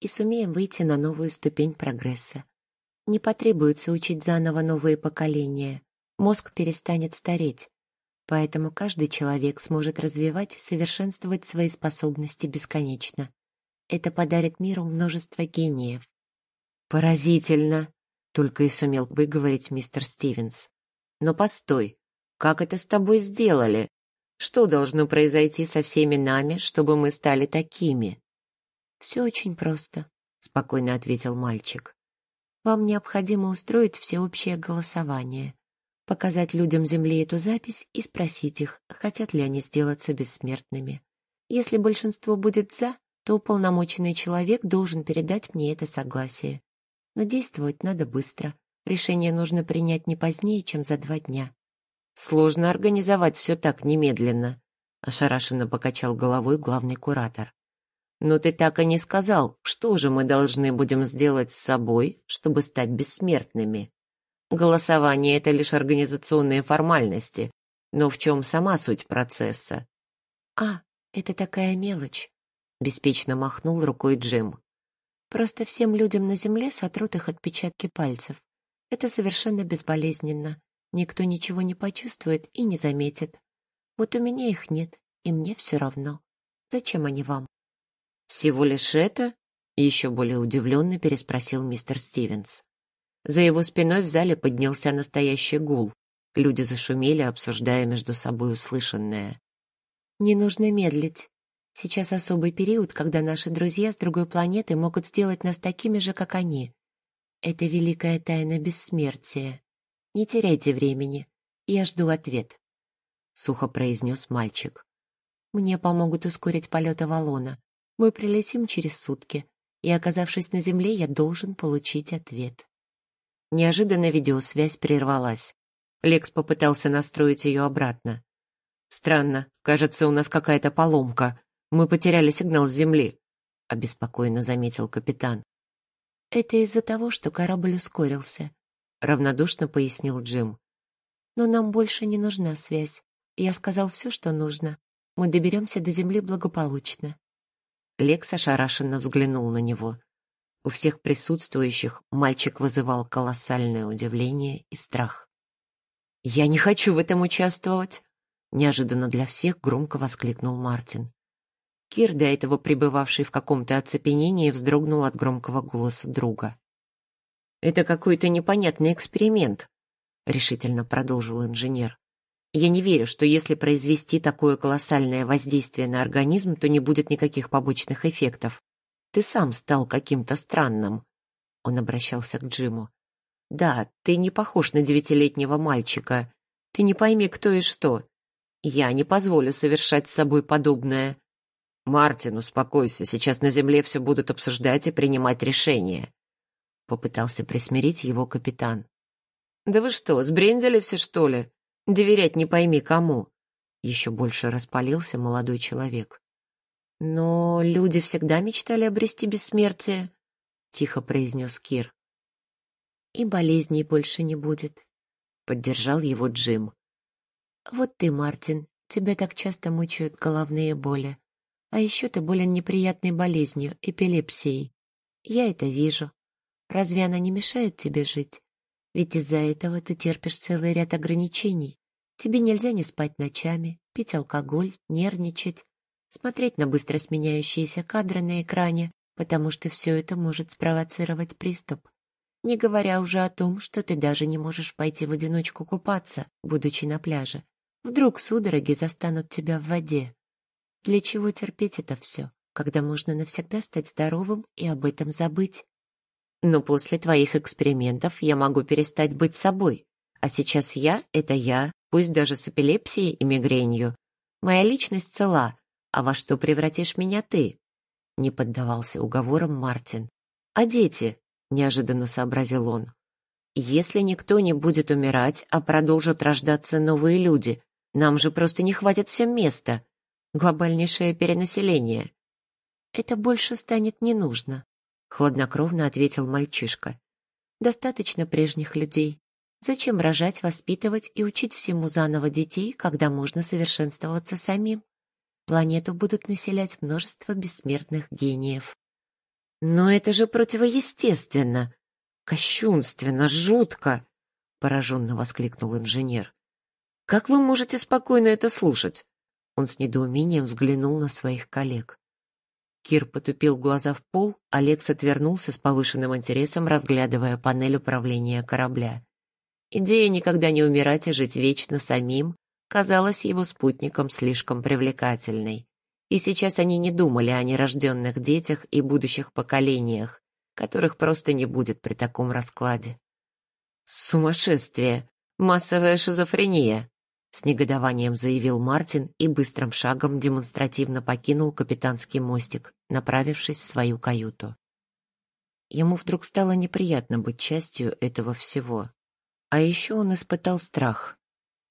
и сумеем выйти на новую ступень прогресса. Не потребуется учить заново новые поколения. Мозг перестанет стареть. Поэтому каждый человек сможет развивать и совершенствовать свои способности бесконечно. Это подарит миру множество гениев. «Поразительно!» — только и сумел выговорить мистер Стивенс. «Но постой, как это с тобой сделали? Что должно произойти со всеми нами, чтобы мы стали такими?» «Все очень просто», — спокойно ответил мальчик. «Вам необходимо устроить всеобщее голосование показать людям Земли эту запись и спросить их, хотят ли они сделаться бессмертными. Если большинство будет «за», то уполномоченный человек должен передать мне это согласие. Но действовать надо быстро. Решение нужно принять не позднее, чем за два дня. Сложно организовать все так немедленно, ошарашенно покачал головой главный куратор. Но ты так и не сказал, что же мы должны будем сделать с собой, чтобы стать бессмертными. Голосование — это лишь организационные формальности, но в чем сама суть процесса? А, это такая мелочь, беспечно махнул рукой Джим. Просто всем людям на земле сотрут их отпечатки пальцев. Это совершенно безболезненно. Никто ничего не почувствует и не заметит. Вот у меня их нет, и мне все равно. Зачем они вам? «Всего лишь это?» — еще более удивленно переспросил мистер Стивенс. За его спиной в зале поднялся настоящий гул. Люди зашумели, обсуждая между собой услышанное. «Не нужно медлить. Сейчас особый период, когда наши друзья с другой планеты могут сделать нас такими же, как они. Это великая тайна бессмертия. Не теряйте времени. Я жду ответ», — сухо произнес мальчик. «Мне помогут ускорить полет Авалона. Мы прилетим через сутки, и, оказавшись на Земле, я должен получить ответ. Неожиданно видеосвязь прервалась. Лекс попытался настроить ее обратно. «Странно, кажется, у нас какая-то поломка. Мы потеряли сигнал с Земли», — обеспокоенно заметил капитан. «Это из-за того, что корабль ускорился», — равнодушно пояснил Джим. «Но нам больше не нужна связь. Я сказал все, что нужно. Мы доберемся до Земли благополучно. Лекс ошарашенно взглянул на него. У всех присутствующих мальчик вызывал колоссальное удивление и страх. «Я не хочу в этом участвовать!» Неожиданно для всех громко воскликнул Мартин. Кир, до этого пребывавший в каком-то оцепенении, вздрогнул от громкого голоса друга. «Это какой-то непонятный эксперимент», — решительно продолжил инженер. Я не верю, что если произвести такое колоссальное воздействие на организм, то не будет никаких побочных эффектов. Ты сам стал каким-то странным. Он обращался к Джиму. Да, ты не похож на девятилетнего мальчика. Ты не пойми, кто и что. Я не позволю совершать с собой подобное. Мартин, успокойся, сейчас на земле все будут обсуждать и принимать решения. Попытался присмирить его капитан. Да вы что, сбрендили все, что ли? Доверять не пойми кому. Еще больше распалился молодой человек. Но люди всегда мечтали обрести бессмертие, тихо произнес Кир. И болезней больше не будет, поддержал его Джим. Вот ты, Мартин, тебя так часто мучают головные боли. А еще ты болен неприятной болезнью, эпилепсией. Я это вижу. Разве она не мешает тебе жить? Ведь из-за этого ты терпишь целый ряд ограничений. Тебе нельзя не спать ночами, пить алкоголь, нервничать, смотреть на быстро сменяющиеся кадры на экране, потому что все это может спровоцировать приступ. Не говоря уже о том, что ты даже не можешь пойти в одиночку купаться, будучи на пляже. Вдруг судороги застанут тебя в воде. Для чего терпеть это все, когда можно навсегда стать здоровым и об этом забыть? Но после твоих экспериментов я могу перестать быть собой. А сейчас я — это я, пусть даже с эпилепсией и мигренью. Моя личность цела, а во что превратишь меня ты? Не поддавался уговорам Мартин. А дети? Неожиданно сообразил он. Если никто не будет умирать, а продолжат рождаться новые люди, нам же просто не хватит всем места. Глобальнейшее перенаселение. Это больше станет не нужно, хладнокровно ответил мальчишка. Достаточно прежних людей. Зачем рожать, воспитывать и учить всему заново детей, когда можно совершенствоваться самим? Планету будут населять множество бессмертных гениев. Но это же противоестественно, кощунственно, жутко, пораженно воскликнул инженер. Как вы можете спокойно это слушать? Он с недоумением взглянул на своих коллег. Кир потупил глаза в пол, Алекс отвернулся с повышенным интересом, разглядывая панель управления корабля. Идея никогда не умирать и жить вечно самим казалась его спутникам слишком привлекательной. И сейчас они не думали о нерожденных детях и будущих поколениях, которых просто не будет при таком раскладе. «Сумасшествие! Массовая шизофрения!» С негодованием заявил Мартин и быстрым шагом демонстративно покинул капитанский мостик, направившись в свою каюту. Ему вдруг стало неприятно быть частью этого всего. А еще он испытал страх.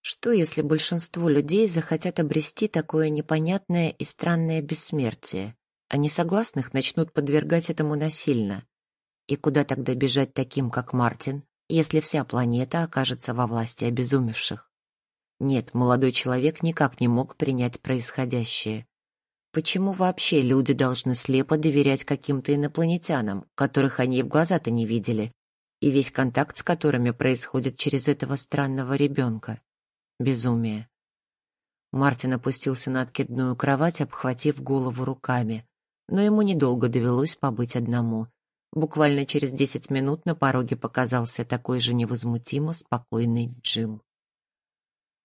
Что, если большинство людей захотят обрести такое непонятное и странное бессмертие, а несогласных начнут подвергать этому насильно? И куда тогда бежать таким, как Мартин, если вся планета окажется во власти обезумевших? Нет, молодой человек никак не мог принять происходящее. Почему вообще люди должны слепо доверять каким-то инопланетянам, которых они и в глаза-то не видели, и весь контакт с которыми происходит через этого странного ребенка? Безумие. Мартин опустился на откидную кровать, обхватив голову руками. Но ему недолго довелось побыть одному. Буквально через десять минут на пороге показался такой же невозмутимо спокойный Джим.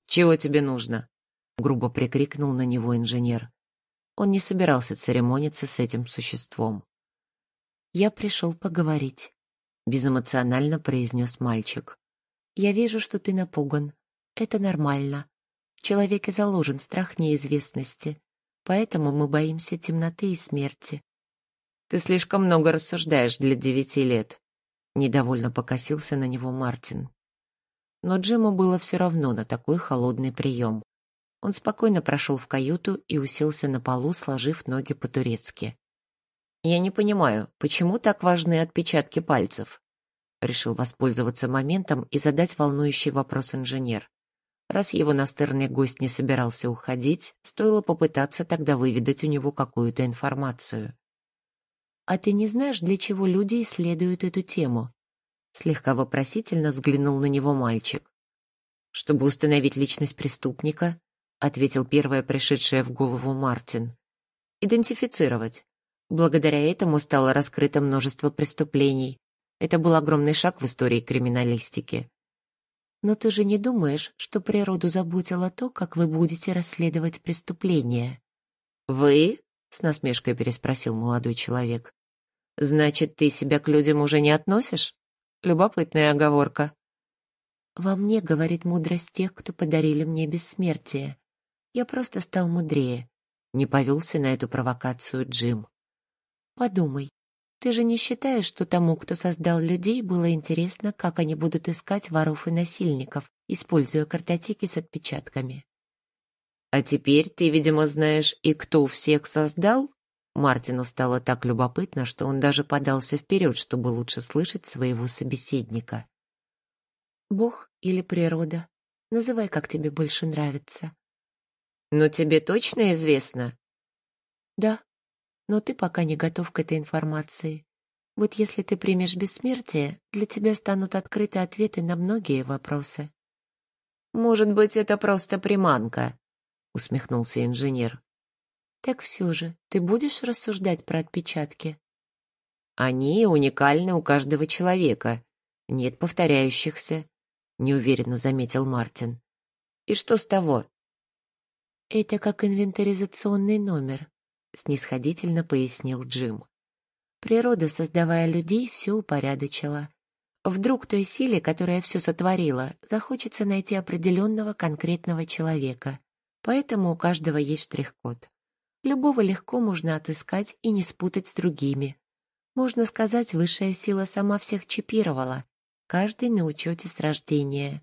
«Чего тебе нужно?» — грубо прикрикнул на него инженер. Он не собирался церемониться с этим существом. «Я пришел поговорить», — безэмоционально произнес мальчик. «Я вижу, что ты напуган. Это нормально. В человеке заложен страх неизвестности, поэтому мы боимся темноты и смерти. Ты слишком много рассуждаешь для девяти лет. Недовольно покосился на него Мартин. Но Джиму было все равно на такой холодный прием. Он спокойно прошел в каюту и уселся на полу, сложив ноги по-турецки. «Я не понимаю, почему так важны отпечатки пальцев?» Решил воспользоваться моментом и задать волнующий вопрос инженер. Раз его настырный гость не собирался уходить, стоило попытаться тогда выведать у него какую-то информацию. «А ты не знаешь, для чего люди исследуют эту тему?» Слегка вопросительно взглянул на него мальчик. «Чтобы установить личность преступника», — ответил первое пришедшее в голову Мартин. «Идентифицировать. Благодаря этому стало раскрыто множество преступлений. Это был огромный шаг в истории криминалистики. Но ты же не думаешь, что природу заботило то, как вы будете расследовать преступление? Вы? С насмешкой переспросил молодой человек. Значит, ты себя к людям уже не относишь? Любопытная оговорка. Во мне говорит мудрость тех, кто подарили мне бессмертие. Я просто стал мудрее. Не повелся на эту провокацию Джим. Подумай, ты же не считаешь, что тому, кто создал людей, было интересно, как они будут искать воров и насильников, используя картотеки с отпечатками? А теперь ты, видимо, знаешь, и кто всех создал? Мартину стало так любопытно, что он даже подался вперед, чтобы лучше слышать своего собеседника. Бог или природа? Называй, как тебе больше нравится. Но тебе точно известно? Да, но ты пока не готов к этой информации. Вот если ты примешь бессмертие, для тебя станут открыты ответы на многие вопросы. Может быть, это просто приманка, усмехнулся инженер. Так все же, ты будешь рассуждать про отпечатки? Они уникальны у каждого человека. Нет повторяющихся, неуверенно заметил Мартин. И что с того? Это как инвентаризационный номер снисходительно пояснил Джим. Природа, создавая людей, все упорядочила. Вдруг той силе, которая все сотворила, захочется найти определенного конкретного человека. Поэтому у каждого есть штрих-код. Любого легко можно отыскать и не спутать с другими. Можно сказать, высшая сила сама всех чипировала, каждый на учете с рождения.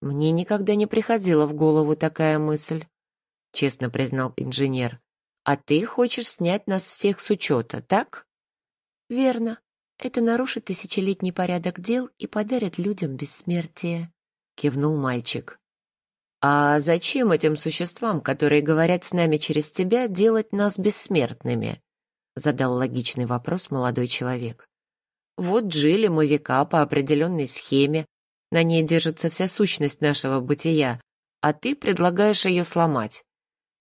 Мне никогда не приходила в голову такая мысль, честно признал инженер. А ты хочешь снять нас всех с учета, так? Верно. Это нарушит тысячелетний порядок дел и подарит людям бессмертие, кивнул мальчик. А зачем этим существам, которые говорят с нами через тебя, делать нас бессмертными? задал логичный вопрос молодой человек. Вот жили мы века по определенной схеме, на ней держится вся сущность нашего бытия, а ты предлагаешь ее сломать.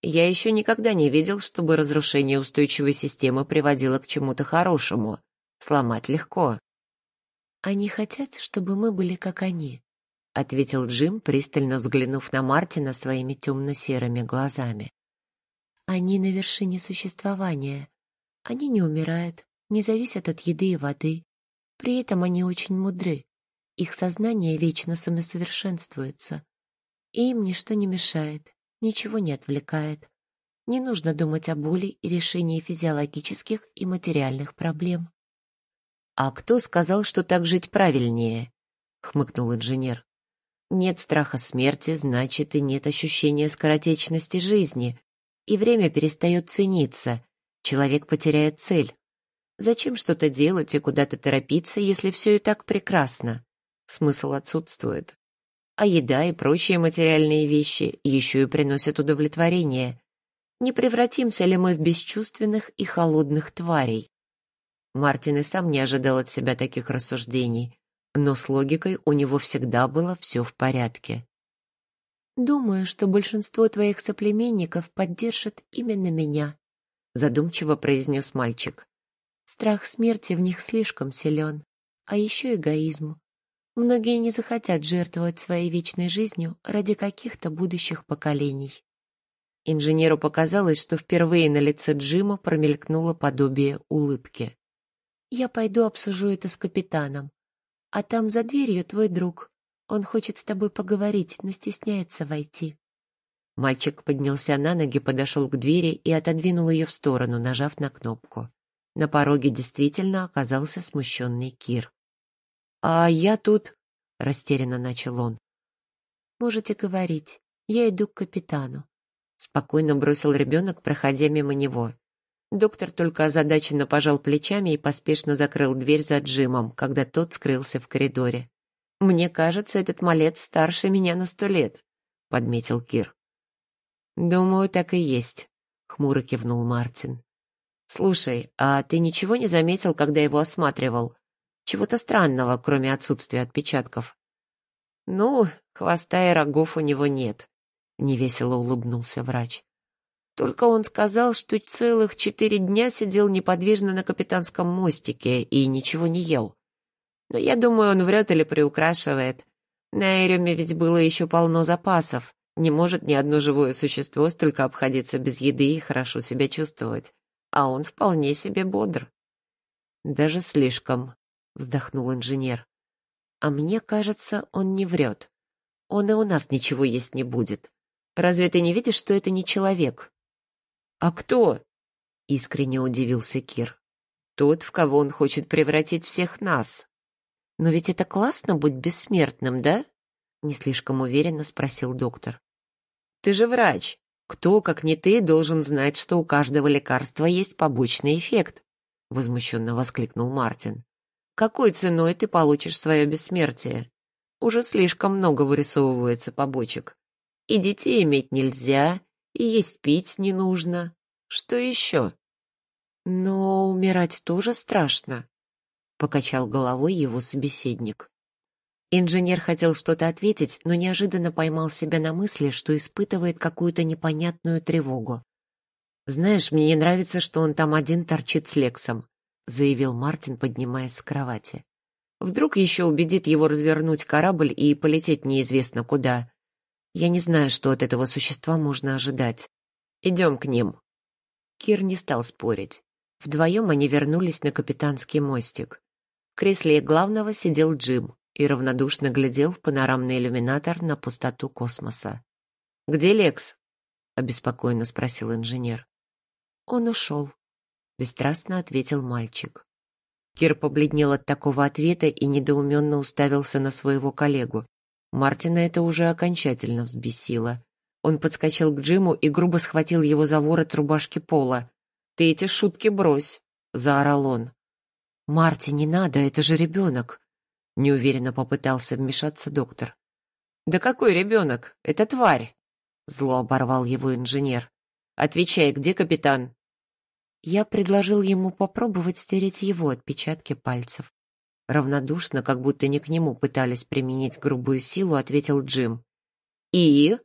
Я еще никогда не видел, чтобы разрушение устойчивой системы приводило к чему-то хорошему. Сломать легко. «Они хотят, чтобы мы были как они», — ответил Джим, пристально взглянув на Мартина своими темно-серыми глазами. «Они на вершине существования. Они не умирают, не зависят от еды и воды. При этом они очень мудры. Их сознание вечно самосовершенствуется. И им ничто не мешает ничего не отвлекает. Не нужно думать о боли и решении физиологических и материальных проблем. «А кто сказал, что так жить правильнее?» — хмыкнул инженер. Нет страха смерти, значит, и нет ощущения скоротечности жизни, и время перестает цениться, человек потеряет цель. Зачем что-то делать и куда-то торопиться, если все и так прекрасно? Смысл отсутствует. А еда и прочие материальные вещи еще и приносят удовлетворение. Не превратимся ли мы в бесчувственных и холодных тварей? Мартин и сам не ожидал от себя таких рассуждений, но с логикой у него всегда было все в порядке. «Думаю, что большинство твоих соплеменников поддержат именно меня», задумчиво произнес мальчик. «Страх смерти в них слишком силен, а еще эгоизм. Многие не захотят жертвовать своей вечной жизнью ради каких-то будущих поколений». Инженеру показалось, что впервые на лице Джима промелькнуло подобие улыбки. «Я пойду обсужу это с капитаном. А там за дверью твой друг. Он хочет с тобой поговорить, но стесняется войти». Мальчик поднялся на ноги, подошел к двери и отодвинул ее в сторону, нажав на кнопку. На пороге действительно оказался смущенный Кир. «А я тут...» — растерянно начал он. «Можете говорить. Я иду к капитану». Спокойно бросил ребенок, проходя мимо него. Доктор только озадаченно пожал плечами и поспешно закрыл дверь за Джимом, когда тот скрылся в коридоре. «Мне кажется, этот малец старше меня на сто лет», — подметил Кир. «Думаю, так и есть», — хмуро кивнул Мартин. «Слушай, а ты ничего не заметил, когда его осматривал? Чего-то странного, кроме отсутствия отпечатков?» «Ну, хвоста и рогов у него нет», — невесело улыбнулся врач. Только он сказал, что целых четыре дня сидел неподвижно на капитанском мостике и ничего не ел. Но я думаю, он врет или приукрашивает. На Эреме ведь было еще полно запасов. Не может ни одно живое существо столько обходиться без еды и хорошо себя чувствовать. А он вполне себе бодр. Даже слишком, вздохнул инженер. А мне кажется, он не врет. Он и у нас ничего есть не будет. Разве ты не видишь, что это не человек, «А кто?» — искренне удивился Кир. «Тот, в кого он хочет превратить всех нас». «Но ведь это классно быть бессмертным, да?» — не слишком уверенно спросил доктор. «Ты же врач. Кто, как не ты, должен знать, что у каждого лекарства есть побочный эффект?» — возмущенно воскликнул Мартин. «Какой ценой ты получишь свое бессмертие? Уже слишком много вырисовывается побочек. И детей иметь нельзя, и есть пить не нужно. Что еще? Но умирать тоже страшно, покачал головой его собеседник. Инженер хотел что-то ответить, но неожиданно поймал себя на мысли, что испытывает какую-то непонятную тревогу. «Знаешь, мне не нравится, что он там один торчит с Лексом», — заявил Мартин, поднимаясь с кровати. «Вдруг еще убедит его развернуть корабль и полететь неизвестно куда. Я не знаю, что от этого существа можно ожидать. Идем к ним». Кир не стал спорить. Вдвоем они вернулись на капитанский мостик. В кресле главного сидел Джим и равнодушно глядел в панорамный иллюминатор на пустоту космоса. «Где Лекс?» — обеспокоенно спросил инженер. «Он ушел», — бесстрастно ответил мальчик. Кир побледнел от такого ответа и недоуменно уставился на своего коллегу. Мартина это уже окончательно взбесило. Он подскочил к Джиму и грубо схватил его за ворот рубашки пола. «Ты эти шутки брось!» — заорал он. «Марти, не надо, это же ребенок!» — неуверенно попытался вмешаться доктор. «Да какой ребенок? Это тварь!» — зло оборвал его инженер. «Отвечай, где капитан?» Я предложил ему попробовать стереть его отпечатки пальцев. Равнодушно, как будто не к нему пытались применить грубую силу, ответил Джим. «И?»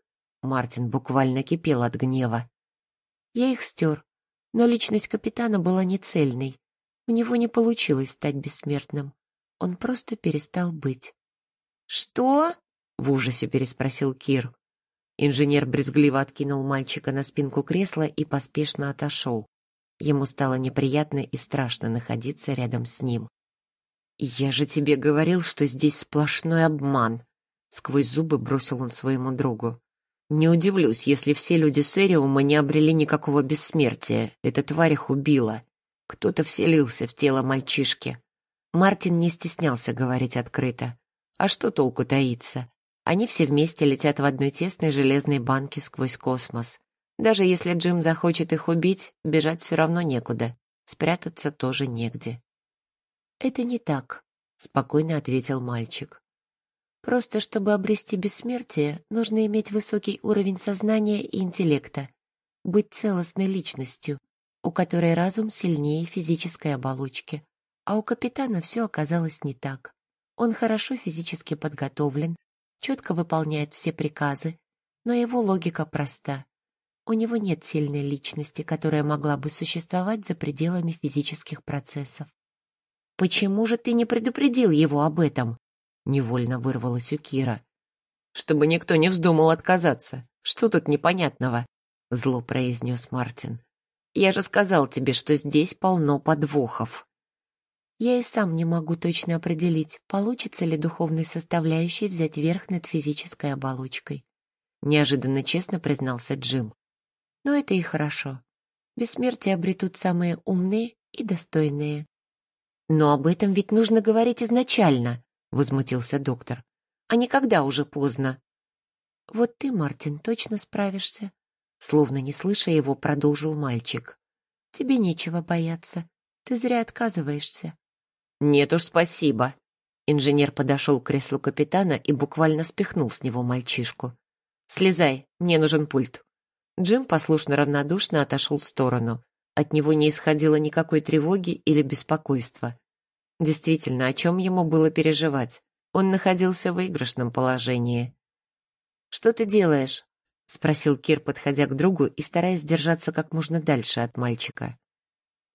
Мартин буквально кипел от гнева. «Я их стер, но личность капитана была не цельной. У него не получилось стать бессмертным. Он просто перестал быть». «Что?» — в ужасе переспросил Кир. Инженер брезгливо откинул мальчика на спинку кресла и поспешно отошел. Ему стало неприятно и страшно находиться рядом с ним. «Я же тебе говорил, что здесь сплошной обман!» Сквозь зубы бросил он своему другу. «Не удивлюсь, если все люди Сэриума не обрели никакого бессмертия. Эта тварь их убила. Кто-то вселился в тело мальчишки». Мартин не стеснялся говорить открыто. «А что толку таиться? Они все вместе летят в одной тесной железной банке сквозь космос. Даже если Джим захочет их убить, бежать все равно некуда. Спрятаться тоже негде. «Это не так», — спокойно ответил мальчик. «Просто чтобы обрести бессмертие, нужно иметь высокий уровень сознания и интеллекта, быть целостной личностью, у которой разум сильнее физической оболочки. А у капитана все оказалось не так. Он хорошо физически подготовлен, четко выполняет все приказы, но его логика проста. У него нет сильной личности, которая могла бы существовать за пределами физических процессов. «Почему же ты не предупредил его об этом?» — невольно вырвалось у Кира. «Чтобы никто не вздумал отказаться. Что тут непонятного?» — зло произнес Мартин. «Я же сказал тебе, что здесь полно подвохов». Я и сам не могу точно определить, получится ли духовной составляющей взять верх над физической оболочкой. Неожиданно честно признался Джим. Но это и хорошо. Бессмертие обретут самые умные и достойные. «Но об этом ведь нужно говорить изначально», — возмутился доктор. «А никогда уже поздно». «Вот ты, Мартин, точно справишься», — словно не слыша его, продолжил мальчик. «Тебе нечего бояться. Ты зря отказываешься». «Нет уж, спасибо». Инженер подошел к креслу капитана и буквально спихнул с него мальчишку. «Слезай, мне нужен пульт». Джим послушно равнодушно отошел в сторону. От него не исходило никакой тревоги или беспокойства. Действительно, о чем ему было переживать? Он находился в выигрышном положении. «Что ты делаешь?» — спросил Кир, подходя к другу и стараясь держаться как можно дальше от мальчика.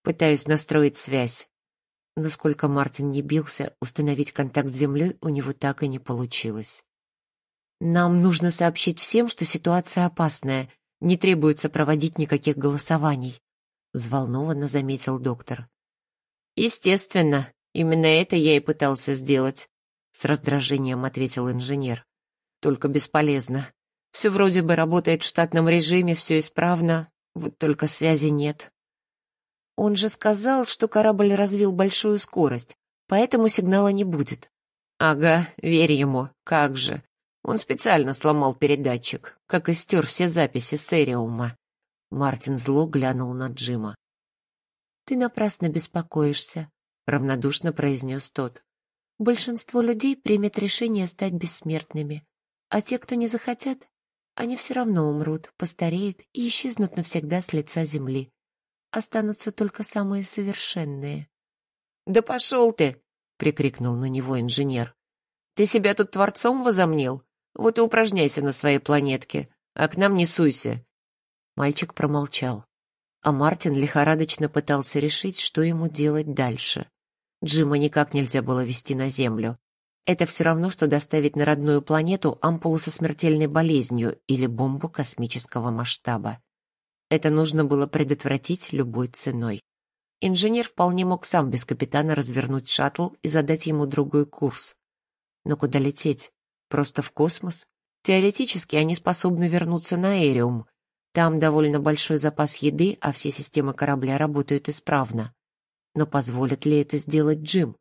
«Пытаюсь настроить связь». Насколько Мартин не бился, установить контакт с землей у него так и не получилось. «Нам нужно сообщить всем, что ситуация опасная. Не требуется проводить никаких голосований», — взволнованно заметил доктор. «Естественно, именно это я и пытался сделать», — с раздражением ответил инженер. «Только бесполезно. Все вроде бы работает в штатном режиме, все исправно, вот только связи нет». Он же сказал, что корабль развил большую скорость, поэтому сигнала не будет. Ага, верь ему, как же. Он специально сломал передатчик, как и стер все записи с Эриума. Мартин зло глянул на Джима. «Ты напрасно беспокоишься», — равнодушно произнес тот. «Большинство людей примет решение стать бессмертными, а те, кто не захотят, они все равно умрут, постареют и исчезнут навсегда с лица земли. Останутся только самые совершенные». «Да пошел ты!» — прикрикнул на него инженер. «Ты себя тут творцом возомнил? Вот и упражняйся на своей планетке, а к нам не суйся. Мальчик промолчал. А Мартин лихорадочно пытался решить, что ему делать дальше. Джима никак нельзя было вести на Землю. Это все равно, что доставить на родную планету ампулу со смертельной болезнью или бомбу космического масштаба. Это нужно было предотвратить любой ценой. Инженер вполне мог сам без капитана развернуть шаттл и задать ему другой курс. Но куда лететь? Просто в космос? Теоретически они способны вернуться на Эриум, там довольно большой запас еды, а все системы корабля работают исправно. Но позволит ли это сделать Джим?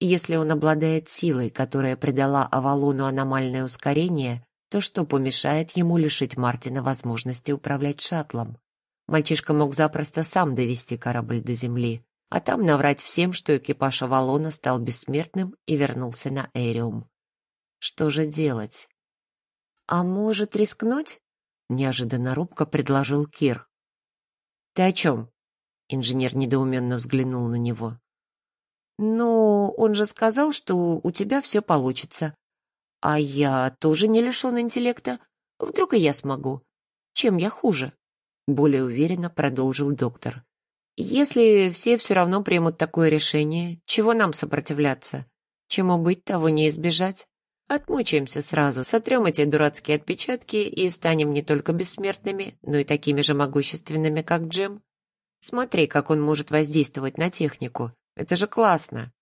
Если он обладает силой, которая придала Авалону аномальное ускорение, то что помешает ему лишить Мартина возможности управлять шаттлом? Мальчишка мог запросто сам довести корабль до Земли, а там наврать всем, что экипаж Авалона стал бессмертным и вернулся на Эриум. Что же делать? А может, рискнуть? Неожиданно робко предложил Кир. «Ты о чем?» Инженер недоуменно взглянул на него. «Ну, он же сказал, что у тебя все получится. А я тоже не лишен интеллекта. Вдруг и я смогу. Чем я хуже?» Более уверенно продолжил доктор. «Если все все равно примут такое решение, чего нам сопротивляться? Чему быть, того не избежать. Отмучаемся сразу, сотрем эти дурацкие отпечатки и станем не только бессмертными, но и такими же могущественными, как Джим. Смотри, как он может воздействовать на технику. Это же классно.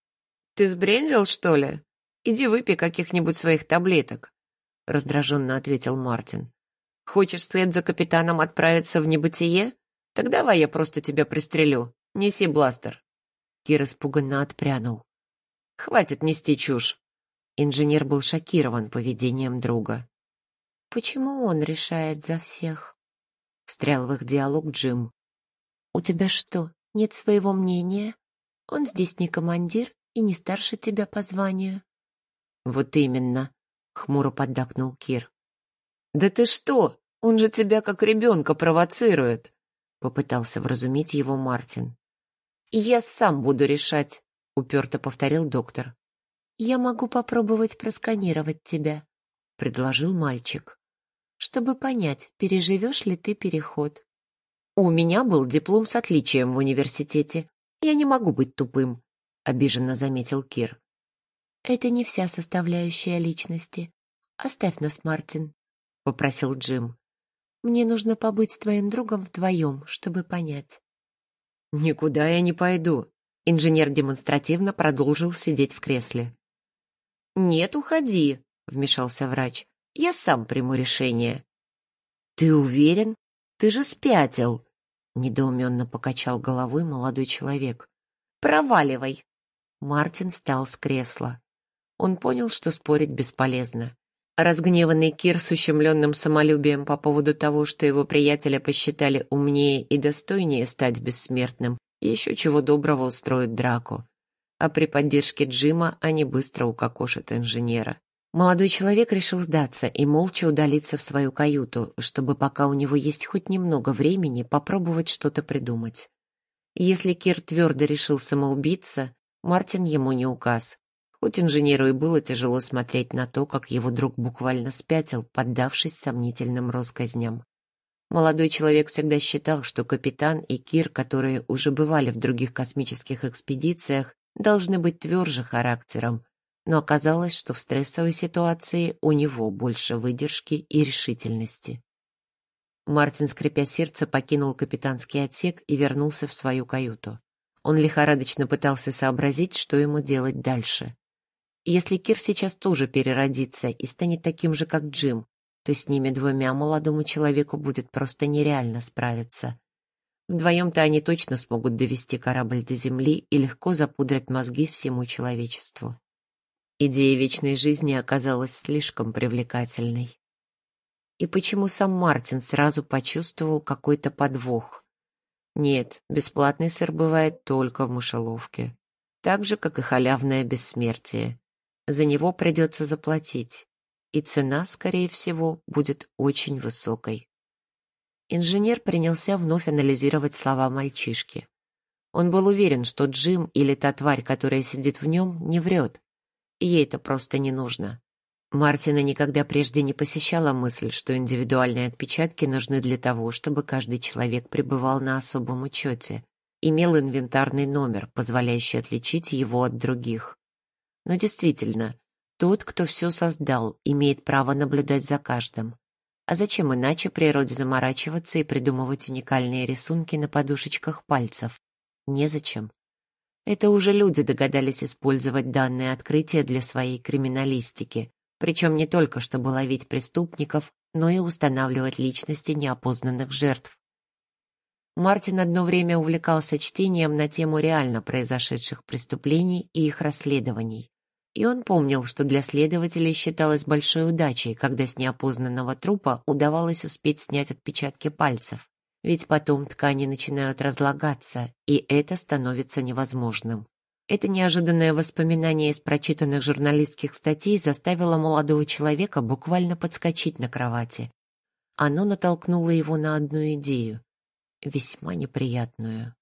Ты сбрендил, что ли? Иди выпей каких-нибудь своих таблеток, раздраженно ответил Мартин. Хочешь вслед за капитаном отправиться в небытие? Так давай я просто тебя пристрелю. Неси бластер. Кир испуганно отпрянул. Хватит нести чушь. Инженер был шокирован поведением друга. «Почему он решает за всех?» Встрял в их диалог Джим. «У тебя что, нет своего мнения? Он здесь не командир и не старше тебя по званию». «Вот именно», — хмуро поддакнул Кир. «Да ты что? Он же тебя как ребенка провоцирует!» — попытался вразумить его Мартин. «Я сам буду решать», — уперто повторил доктор. «Я могу попробовать просканировать тебя», — предложил мальчик, «чтобы понять, переживешь ли ты переход». «У меня был диплом с отличием в университете. Я не могу быть тупым», — обиженно заметил Кир. «Это не вся составляющая личности. Оставь нас, Мартин», — попросил Джим. «Мне нужно побыть с твоим другом вдвоем, чтобы понять». «Никуда я не пойду», — инженер демонстративно продолжил сидеть в кресле. «Нет, уходи», — вмешался врач. «Я сам приму решение». «Ты уверен? Ты же спятил!» Недоуменно покачал головой молодой человек. «Проваливай!» Мартин встал с кресла. Он понял, что спорить бесполезно. Разгневанный Кир с ущемленным самолюбием по поводу того, что его приятеля посчитали умнее и достойнее стать бессмертным, еще чего доброго устроит драку а при поддержке Джима они быстро укокошат инженера. Молодой человек решил сдаться и молча удалиться в свою каюту, чтобы пока у него есть хоть немного времени попробовать что-то придумать. Если Кир твердо решил самоубиться, Мартин ему не указ. Хоть инженеру и было тяжело смотреть на то, как его друг буквально спятил, поддавшись сомнительным россказням. Молодой человек всегда считал, что капитан и Кир, которые уже бывали в других космических экспедициях, должны быть тверже характером, но оказалось, что в стрессовой ситуации у него больше выдержки и решительности. Мартин, скрипя сердце, покинул капитанский отсек и вернулся в свою каюту. Он лихорадочно пытался сообразить, что ему делать дальше. Если Кир сейчас тоже переродится и станет таким же, как Джим, то с ними двумя молодому человеку будет просто нереально справиться. Вдвоем-то они точно смогут довести корабль до Земли и легко запудрят мозги всему человечеству. Идея вечной жизни оказалась слишком привлекательной. И почему сам Мартин сразу почувствовал какой-то подвох? Нет, бесплатный сыр бывает только в мышеловке. Так же, как и халявное бессмертие. За него придется заплатить. И цена, скорее всего, будет очень высокой. Инженер принялся вновь анализировать слова мальчишки. Он был уверен, что Джим или та тварь, которая сидит в нем, не врет. Ей это просто не нужно. Мартина никогда прежде не посещала мысль, что индивидуальные отпечатки нужны для того, чтобы каждый человек пребывал на особом учете, имел инвентарный номер, позволяющий отличить его от других. Но действительно, тот, кто все создал, имеет право наблюдать за каждым. А зачем иначе природе заморачиваться и придумывать уникальные рисунки на подушечках пальцев? Незачем. Это уже люди догадались использовать данное открытие для своей криминалистики, причем не только чтобы ловить преступников, но и устанавливать личности неопознанных жертв. Мартин одно время увлекался чтением на тему реально произошедших преступлений и их расследований. И он помнил, что для следователей считалось большой удачей, когда с неопознанного трупа удавалось успеть снять отпечатки пальцев. Ведь потом ткани начинают разлагаться, и это становится невозможным. Это неожиданное воспоминание из прочитанных журналистских статей заставило молодого человека буквально подскочить на кровати. Оно натолкнуло его на одну идею, весьма неприятную.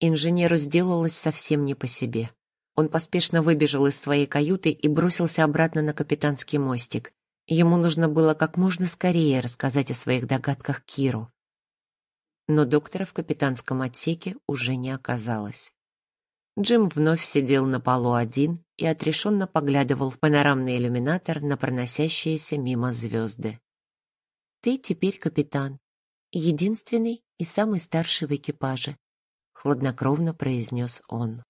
Инженеру сделалось совсем не по себе. Он поспешно выбежал из своей каюты и бросился обратно на капитанский мостик. Ему нужно было как можно скорее рассказать о своих догадках Киру. Но доктора в капитанском отсеке уже не оказалось. Джим вновь сидел на полу один и отрешенно поглядывал в панорамный иллюминатор на проносящиеся мимо звезды. «Ты теперь капитан, единственный и самый старший в экипаже», — хладнокровно произнес он.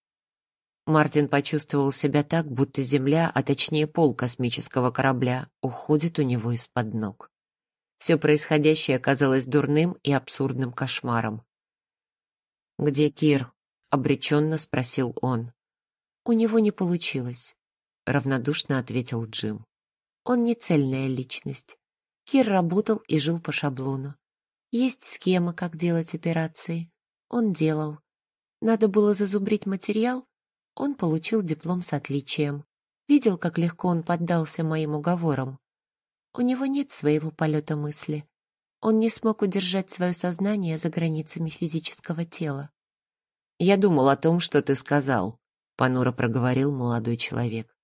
Мартин почувствовал себя так, будто земля, а точнее пол космического корабля, уходит у него из-под ног. Все происходящее казалось дурным и абсурдным кошмаром. «Где Кир?» — обреченно спросил он. «У него не получилось», — равнодушно ответил Джим. Он не цельная личность. Кир работал и жил по шаблону. Есть схема, как делать операции. Он делал. Надо было зазубрить материал, он получил диплом с отличием. Видел, как легко он поддался моим уговорам. У него нет своего полета мысли. Он не смог удержать свое сознание за границами физического тела. «Я думал о том, что ты сказал», — понуро проговорил молодой человек.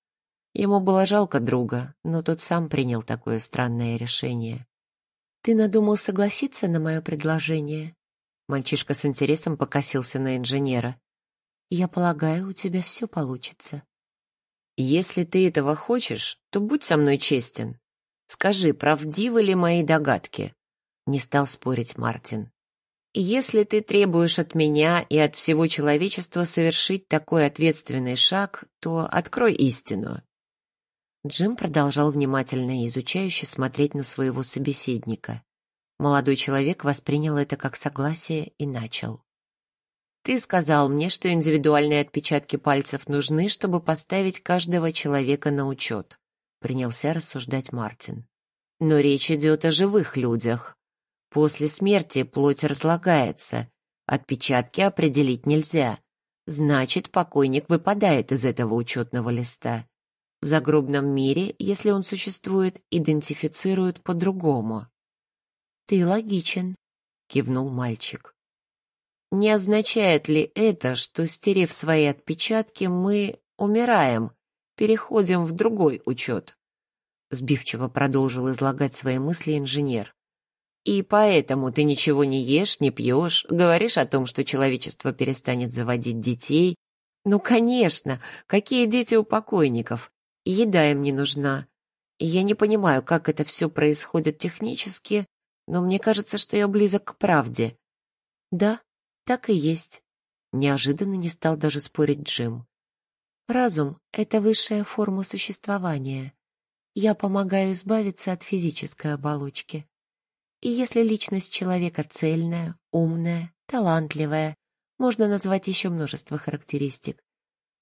Ему было жалко друга, но тот сам принял такое странное решение. «Ты надумал согласиться на мое предложение?» Мальчишка с интересом покосился на инженера. «Я полагаю, у тебя все получится». «Если ты этого хочешь, то будь со мной честен. Скажи, правдивы ли мои догадки?» Не стал спорить Мартин. «Если ты требуешь от меня и от всего человечества совершить такой ответственный шаг, то открой истину». Джим продолжал внимательно и изучающе смотреть на своего собеседника. Молодой человек воспринял это как согласие и начал. Ты сказал мне, что индивидуальные отпечатки пальцев нужны, чтобы поставить каждого человека на учет. Принялся рассуждать Мартин. Но речь идет о живых людях. После смерти плоть разлагается. Отпечатки определить нельзя. Значит, покойник выпадает из этого учетного листа. В загробном мире, если он существует, идентифицируют по-другому. «Ты логичен», — кивнул мальчик. Не означает ли это, что, стерев свои отпечатки, мы умираем, переходим в другой учет? Сбивчиво продолжил излагать свои мысли инженер. И поэтому ты ничего не ешь, не пьешь, говоришь о том, что человечество перестанет заводить детей. Ну, конечно, какие дети у покойников? Еда им не нужна. Я не понимаю, как это все происходит технически, но мне кажется, что я близок к правде. Да, так и есть. Неожиданно не стал даже спорить Джим. Разум — это высшая форма существования. Я помогаю избавиться от физической оболочки. И если личность человека цельная, умная, талантливая, можно назвать еще множество характеристик,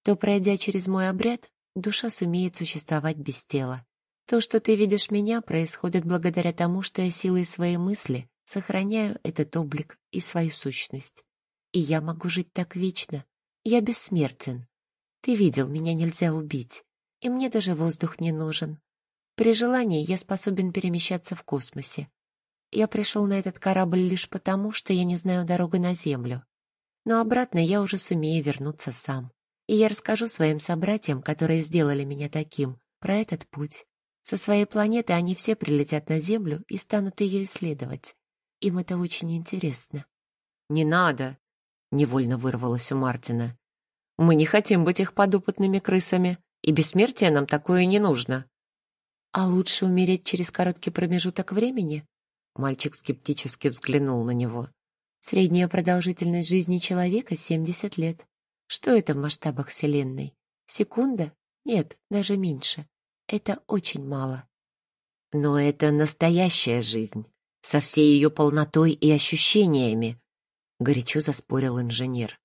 то, пройдя через мой обряд, душа сумеет существовать без тела. То, что ты видишь меня, происходит благодаря тому, что я силой своей мысли сохраняю этот облик и свою сущность. И я могу жить так вечно. Я бессмертен. Ты видел, меня нельзя убить. И мне даже воздух не нужен. При желании я способен перемещаться в космосе. Я пришел на этот корабль лишь потому, что я не знаю дорогу на Землю. Но обратно я уже сумею вернуться сам. И я расскажу своим собратьям, которые сделали меня таким, про этот путь. Со своей планеты они все прилетят на Землю и станут ее исследовать. Им это очень интересно. «Не надо!» Невольно вырвалось у Мартина. «Мы не хотим быть их подопытными крысами, и бессмертие нам такое не нужно». «А лучше умереть через короткий промежуток времени?» Мальчик скептически взглянул на него. «Средняя продолжительность жизни человека — 70 лет. Что это в масштабах Вселенной? Секунда? Нет, даже меньше. Это очень мало». «Но это настоящая жизнь, со всей ее полнотой и ощущениями», горячо заспорил инженер.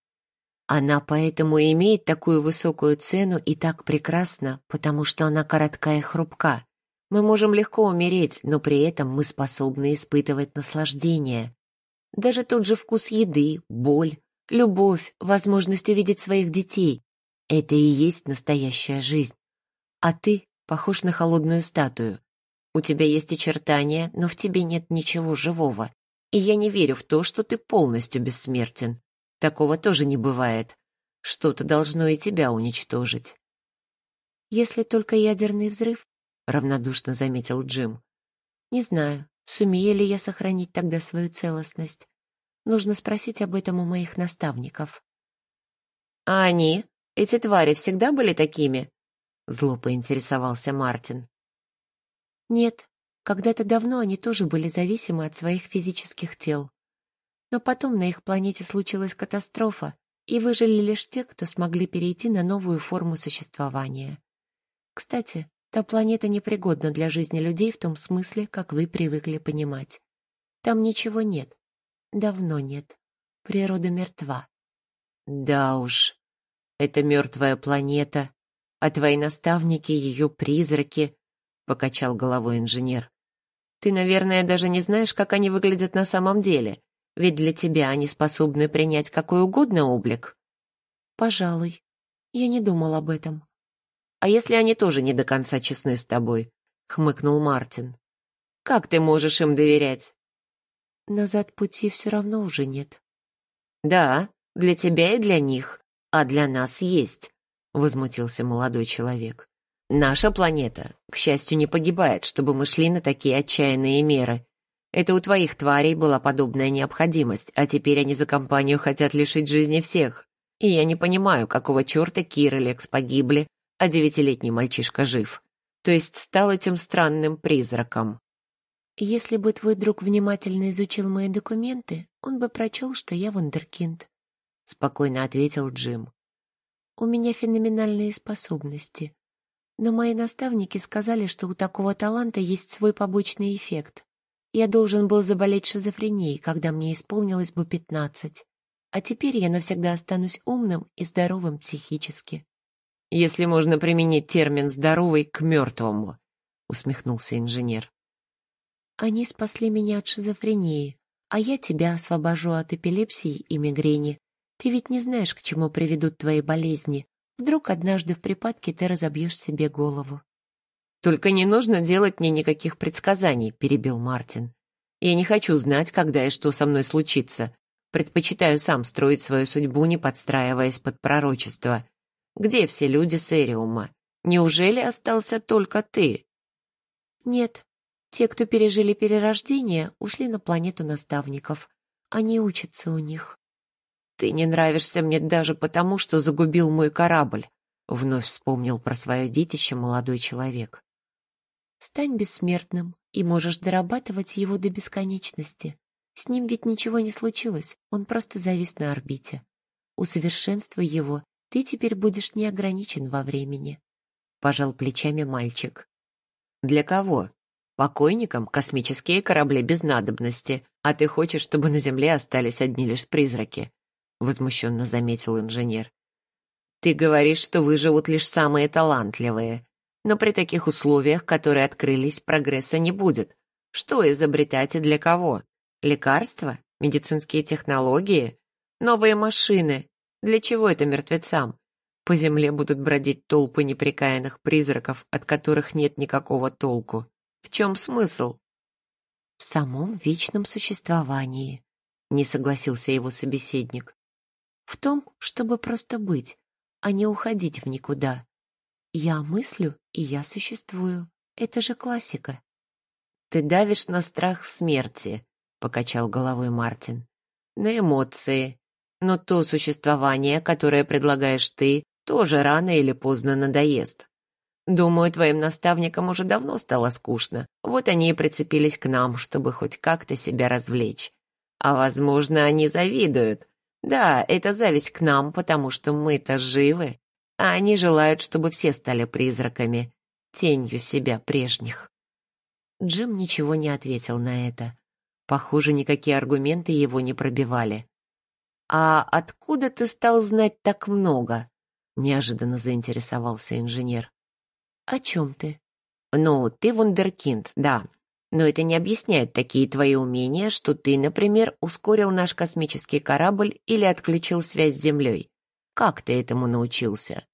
Она поэтому и имеет такую высокую цену и так прекрасна, потому что она коротка и хрупка. Мы можем легко умереть, но при этом мы способны испытывать наслаждение. Даже тот же вкус еды, боль, любовь, возможность увидеть своих детей — это и есть настоящая жизнь. А ты похож на холодную статую. У тебя есть очертания, но в тебе нет ничего живого. И я не верю в то, что ты полностью бессмертен. Такого тоже не бывает. Что-то должно и тебя уничтожить. Если только ядерный взрыв, равнодушно заметил Джим. Не знаю, сумею ли я сохранить тогда свою целостность. Нужно спросить об этом у моих наставников. А они, эти твари, всегда были такими? Зло поинтересовался Мартин. Нет, когда-то давно они тоже были зависимы от своих физических тел. Но потом на их планете случилась катастрофа, и выжили лишь те, кто смогли перейти на новую форму существования. Кстати, та планета непригодна для жизни людей в том смысле, как вы привыкли понимать. Там ничего нет. Давно нет. Природа мертва. Да уж, это мертвая планета. А твои наставники, ее призраки, — покачал головой инженер. Ты, наверное, даже не знаешь, как они выглядят на самом деле, ведь для тебя они способны принять какой угодно облик. Пожалуй. Я не думал об этом. А если они тоже не до конца честны с тобой? Хмыкнул Мартин. Как ты можешь им доверять? Назад пути все равно уже нет. Да, для тебя и для них, а для нас есть, возмутился молодой человек. Наша планета, к счастью, не погибает, чтобы мы шли на такие отчаянные меры. Это у твоих тварей была подобная необходимость, а теперь они за компанию хотят лишить жизни всех. И я не понимаю, какого черта Кир и Лекс погибли, а девятилетний мальчишка жив. То есть стал этим странным призраком. Если бы твой друг внимательно изучил мои документы, он бы прочел, что я вундеркинд. Спокойно ответил Джим. У меня феноменальные способности. Но мои наставники сказали, что у такого таланта есть свой побочный эффект. Я должен был заболеть шизофренией, когда мне исполнилось бы пятнадцать. А теперь я навсегда останусь умным и здоровым психически. Если можно применить термин «здоровый» к мертвому, усмехнулся инженер. Они спасли меня от шизофрении, а я тебя освобожу от эпилепсии и мигрени. Ты ведь не знаешь, к чему приведут твои болезни. Вдруг однажды в припадке ты разобьешь себе голову. «Только не нужно делать мне никаких предсказаний», — перебил Мартин. «Я не хочу знать, когда и что со мной случится. Предпочитаю сам строить свою судьбу, не подстраиваясь под пророчество. Где все люди Сэриума? Неужели остался только ты?» «Нет, те, кто пережили перерождение, ушли на планету наставников. Они учатся у них. «Ты не нравишься мне даже потому, что загубил мой корабль», — вновь вспомнил про свое детище молодой человек. «Стань бессмертным, и можешь дорабатывать его до бесконечности. С ним ведь ничего не случилось, он просто завис на орбите. Усовершенствуй его, ты теперь будешь не ограничен во времени», — пожал плечами мальчик. «Для кого?» Покойникам космические корабли без надобности, а ты хочешь, чтобы на Земле остались одни лишь призраки», — возмущенно заметил инженер. «Ты говоришь, что выживут лишь самые талантливые, но при таких условиях, которые открылись, прогресса не будет. Что изобретать и для кого? Лекарства? Медицинские технологии? Новые машины? Для чего это мертвецам? По земле будут бродить толпы неприкаянных призраков, от которых нет никакого толку. В чем смысл? В самом вечном существовании, не согласился его собеседник. В том, чтобы просто быть, а не уходить в никуда. Я мыслю, и я существую. Это же классика. Ты давишь на страх смерти, покачал головой Мартин. На эмоции. Но то существование, которое предлагаешь ты, тоже рано или поздно надоест. Думаю, твоим наставникам уже давно стало скучно. Вот они и прицепились к нам, чтобы хоть как-то себя развлечь. А, возможно, они завидуют. Да, это зависть к нам, потому что мы-то живы. А они желают, чтобы все стали призраками, тенью себя прежних. Джим ничего не ответил на это. Похоже, никакие аргументы его не пробивали. «А откуда ты стал знать так много?» — неожиданно заинтересовался инженер. «О чем ты?» «Ну, ты вундеркинд, да. Но это не объясняет такие твои умения, что ты, например, ускорил наш космический корабль или отключил связь с Землей. Как ты этому научился?»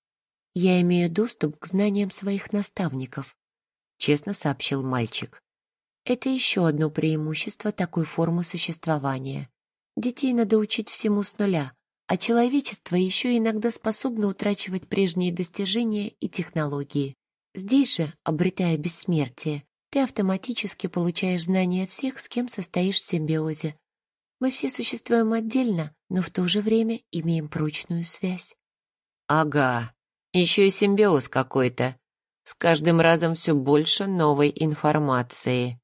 «Я имею доступ к знаниям своих наставников», — честно сообщил мальчик. «Это еще одно преимущество такой формы существования. Детей надо учить всему с нуля, а человечество еще иногда способно утрачивать прежние достижения и технологии. Здесь же, обретая бессмертие, ты автоматически получаешь знания всех, с кем состоишь в симбиозе. Мы все существуем отдельно, но в то же время имеем прочную связь. Ага, еще и симбиоз какой-то. С каждым разом все больше новой информации.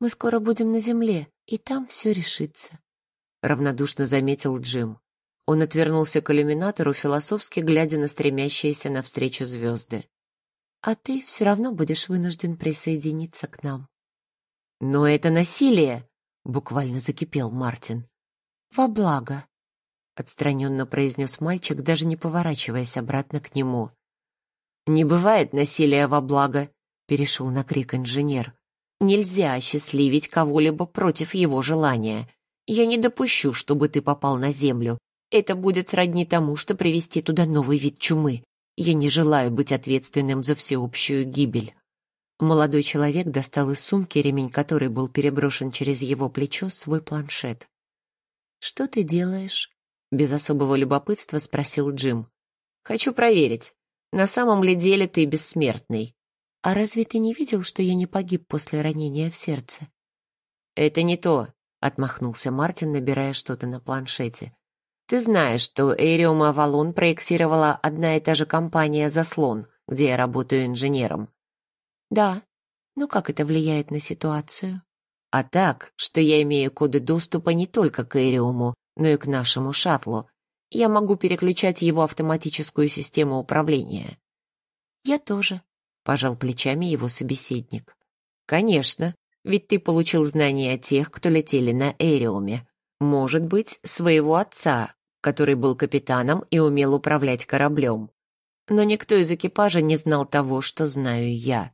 Мы скоро будем на Земле, и там все решится. Равнодушно заметил Джим. Он отвернулся к иллюминатору, философски глядя на стремящиеся навстречу звезды а ты все равно будешь вынужден присоединиться к нам. Но это насилие, буквально закипел Мартин. Во благо, отстраненно произнес мальчик, даже не поворачиваясь обратно к нему. «Не бывает насилия во благо», — перешел на крик инженер. «Нельзя осчастливить кого-либо против его желания. Я не допущу, чтобы ты попал на Землю. Это будет сродни тому, что привести туда новый вид чумы. Я не желаю быть ответственным за всеобщую гибель». Молодой человек достал из сумки, ремень которой был переброшен через его плечо, свой планшет. «Что ты делаешь?» — без особого любопытства спросил Джим. «Хочу проверить, на самом ли деле ты бессмертный?» «А разве ты не видел, что я не погиб после ранения в сердце?» «Это не то», — отмахнулся Мартин, набирая что-то на планшете. «Ты знаешь, что Эриум Авалон проектировала одна и та же компания «Заслон», где я работаю инженером?» «Да. Ну как это влияет на ситуацию?» а так, что я имею коды доступа не только к Эриуму, но и к нашему шаттлу. Я могу переключать его автоматическую систему управления. Я тоже, пожал плечами его собеседник. Конечно, ведь ты получил знания о тех, кто летели на Эриуме. Может быть, своего отца, который был капитаном и умел управлять кораблем. Но никто из экипажа не знал того, что знаю я.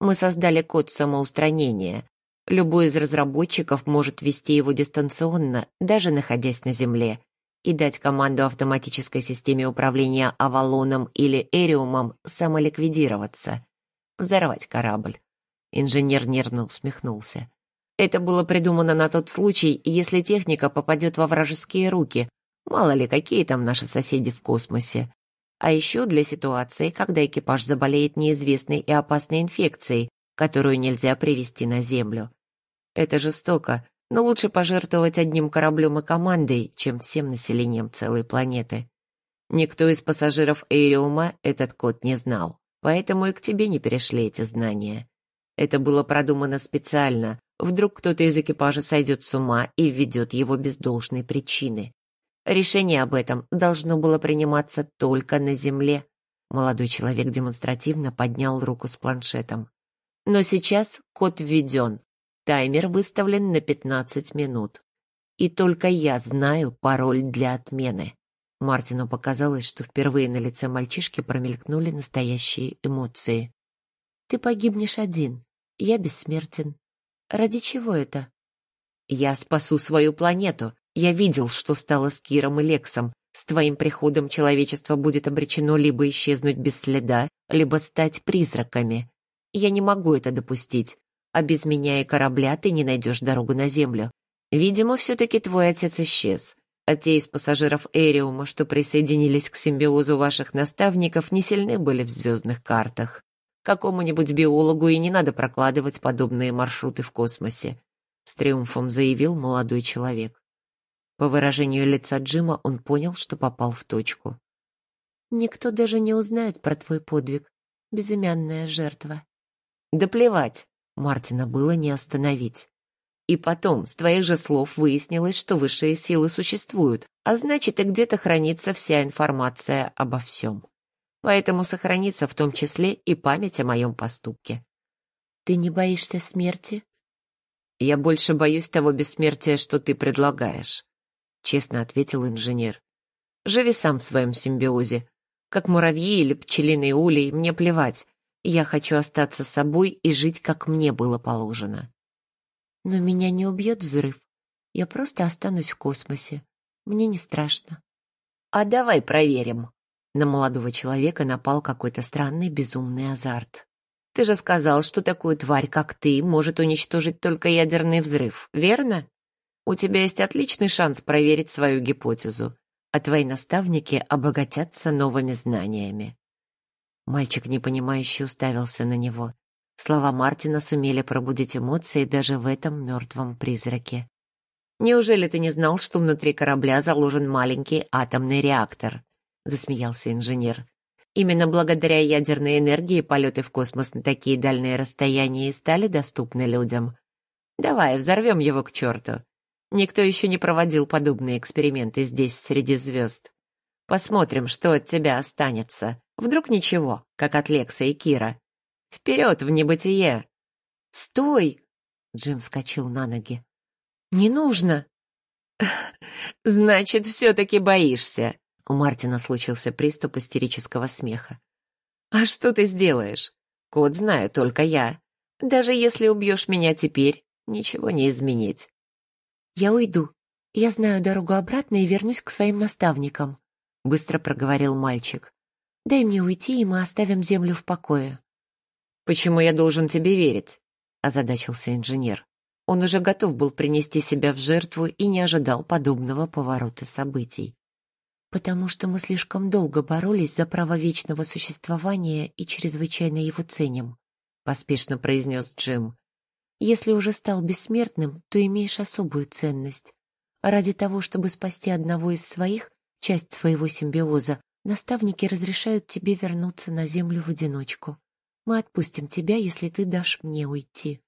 Мы создали код самоустранения, Любой из разработчиков может ввести его дистанционно, даже находясь на Земле, и дать команду автоматической системе управления Авалоном или Эриумом самоликвидироваться, взорвать корабль. Инженер нервно усмехнулся. Это было придумано на тот случай, если техника попадет во вражеские руки. Мало ли, какие там наши соседи в космосе. А еще для ситуации, когда экипаж заболеет неизвестной и опасной инфекцией, которую нельзя привести на Землю. Это жестоко, но лучше пожертвовать одним кораблем и командой, чем всем населением целой планеты. Никто из пассажиров Эйриума этот код не знал, поэтому и к тебе не перешли эти знания. Это было продумано специально. Вдруг кто-то из экипажа сойдет с ума и введет его без должной причины. Решение об этом должно было приниматься только на Земле. Молодой человек демонстративно поднял руку с планшетом. Но сейчас код введен, Таймер выставлен на 15 минут. И только я знаю пароль для отмены. Мартину показалось, что впервые на лице мальчишки промелькнули настоящие эмоции. «Ты погибнешь один. Я бессмертен. Ради чего это?» «Я спасу свою планету. Я видел, что стало с Киром и Лексом. С твоим приходом человечество будет обречено либо исчезнуть без следа, либо стать призраками. Я не могу это допустить а без меня и корабля ты не найдешь дорогу на Землю. Видимо, все-таки твой отец исчез, а те из пассажиров Эриума, что присоединились к симбиозу ваших наставников, не сильны были в звездных картах. Какому-нибудь биологу и не надо прокладывать подобные маршруты в космосе», — с триумфом заявил молодой человек. По выражению лица Джима он понял, что попал в точку. «Никто даже не узнает про твой подвиг, безымянная жертва». «Да плевать, Мартина было не остановить. И потом, с твоих же слов выяснилось, что высшие силы существуют, а значит и где-то хранится вся информация обо всем. Поэтому сохранится в том числе и память о моем поступке. Ты не боишься смерти? Я больше боюсь того бессмертия, что ты предлагаешь, честно ответил инженер. Живи сам в своем симбиозе. Как муравьи или пчелиный улей, мне плевать. Я хочу остаться собой и жить, как мне было положено. Но меня не убьет взрыв. Я просто останусь в космосе. Мне не страшно. А давай проверим. На молодого человека напал какой-то странный безумный азарт. Ты же сказал, что такую тварь, как ты, может уничтожить только ядерный взрыв, верно? У тебя есть отличный шанс проверить свою гипотезу, а твои наставники обогатятся новыми знаниями. Мальчик непонимающе уставился на него. Слова Мартина сумели пробудить эмоции даже в этом мертвом призраке. «Неужели ты не знал, что внутри корабля заложен маленький атомный реактор?» — засмеялся инженер. «Именно благодаря ядерной энергии полеты в космос на такие дальние расстояния и стали доступны людям. Давай, взорвем его к черту. Никто еще не проводил подобные эксперименты здесь, среди звезд. Посмотрим, что от тебя останется. Вдруг ничего, как от Лекса и Кира. Вперед в небытие!» «Стой!» — Джим вскочил на ноги. «Не нужно!» [LAUGHS] «Значит, все-таки боишься!» У Мартина случился приступ истерического смеха. «А что ты сделаешь? Код знаю только я. Даже если убьешь меня теперь, ничего не изменить». «Я уйду. Я знаю дорогу обратно и вернусь к своим наставникам», — быстро проговорил мальчик. «Дай мне уйти, и мы оставим землю в покое». «Почему я должен тебе верить?» — озадачился инженер. Он уже готов был принести себя в жертву и не ожидал подобного поворота событий. «Потому что мы слишком долго боролись за право вечного существования и чрезвычайно его ценим», — поспешно произнес Джим. «Если уже стал бессмертным, то имеешь особую ценность. Ради того, чтобы спасти одного из своих, часть своего симбиоза, наставники разрешают тебе вернуться на Землю в одиночку. Мы отпустим тебя, если ты дашь мне уйти».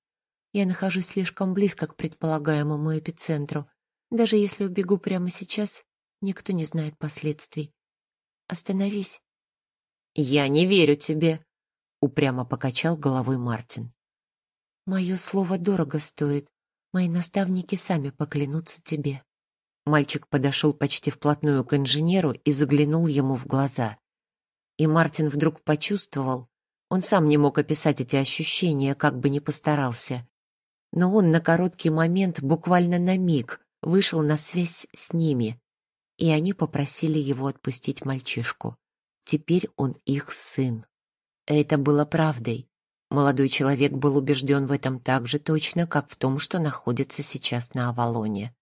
Я нахожусь слишком близко к предполагаемому эпицентру. Даже если убегу прямо сейчас, никто не знает последствий. Остановись. Я не верю тебе, упрямо покачал головой Мартин. Мое слово дорого стоит. Мои наставники сами поклянутся тебе. Мальчик подошел почти вплотную к инженеру и заглянул ему в глаза. И Мартин вдруг почувствовал, он сам не мог описать эти ощущения, как бы ни постарался, но он на короткий момент, буквально на миг, вышел на связь с ними, и они попросили его отпустить мальчишку. Теперь он их сын. Это было правдой. Молодой человек был убежден в этом так же точно, как в том, что находится сейчас на Авалоне.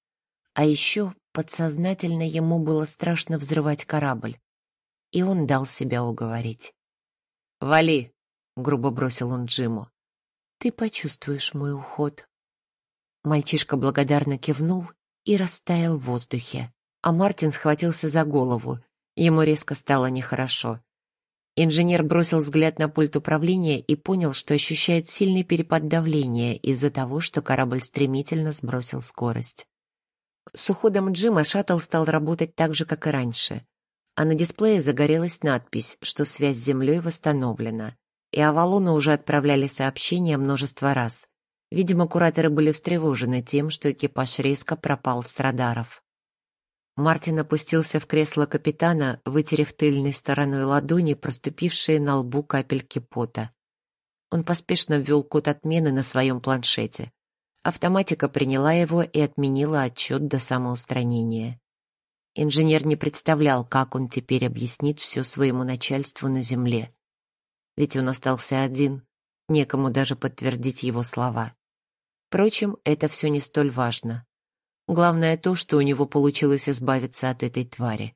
А еще подсознательно ему было страшно взрывать корабль. И он дал себя уговорить. «Вали!» — грубо бросил он Джиму. Ты почувствуешь мой уход. Мальчишка благодарно кивнул и растаял в воздухе, а Мартин схватился за голову. Ему резко стало нехорошо. Инженер бросил взгляд на пульт управления и понял, что ощущает сильный перепад давления из-за того, что корабль стремительно сбросил скорость. С уходом Джима шаттл стал работать так же, как и раньше, а на дисплее загорелась надпись, что связь с Землей восстановлена и Авалону уже отправляли сообщения множество раз. Видимо, кураторы были встревожены тем, что экипаж резко пропал с радаров. Мартин опустился в кресло капитана, вытерев тыльной стороной ладони проступившие на лбу капельки пота. Он поспешно ввел код отмены на своем планшете. Автоматика приняла его и отменила отчет до самоустранения. Инженер не представлял, как он теперь объяснит все своему начальству на земле ведь он остался один, некому даже подтвердить его слова. Впрочем, это все не столь важно. Главное то, что у него получилось избавиться от этой твари.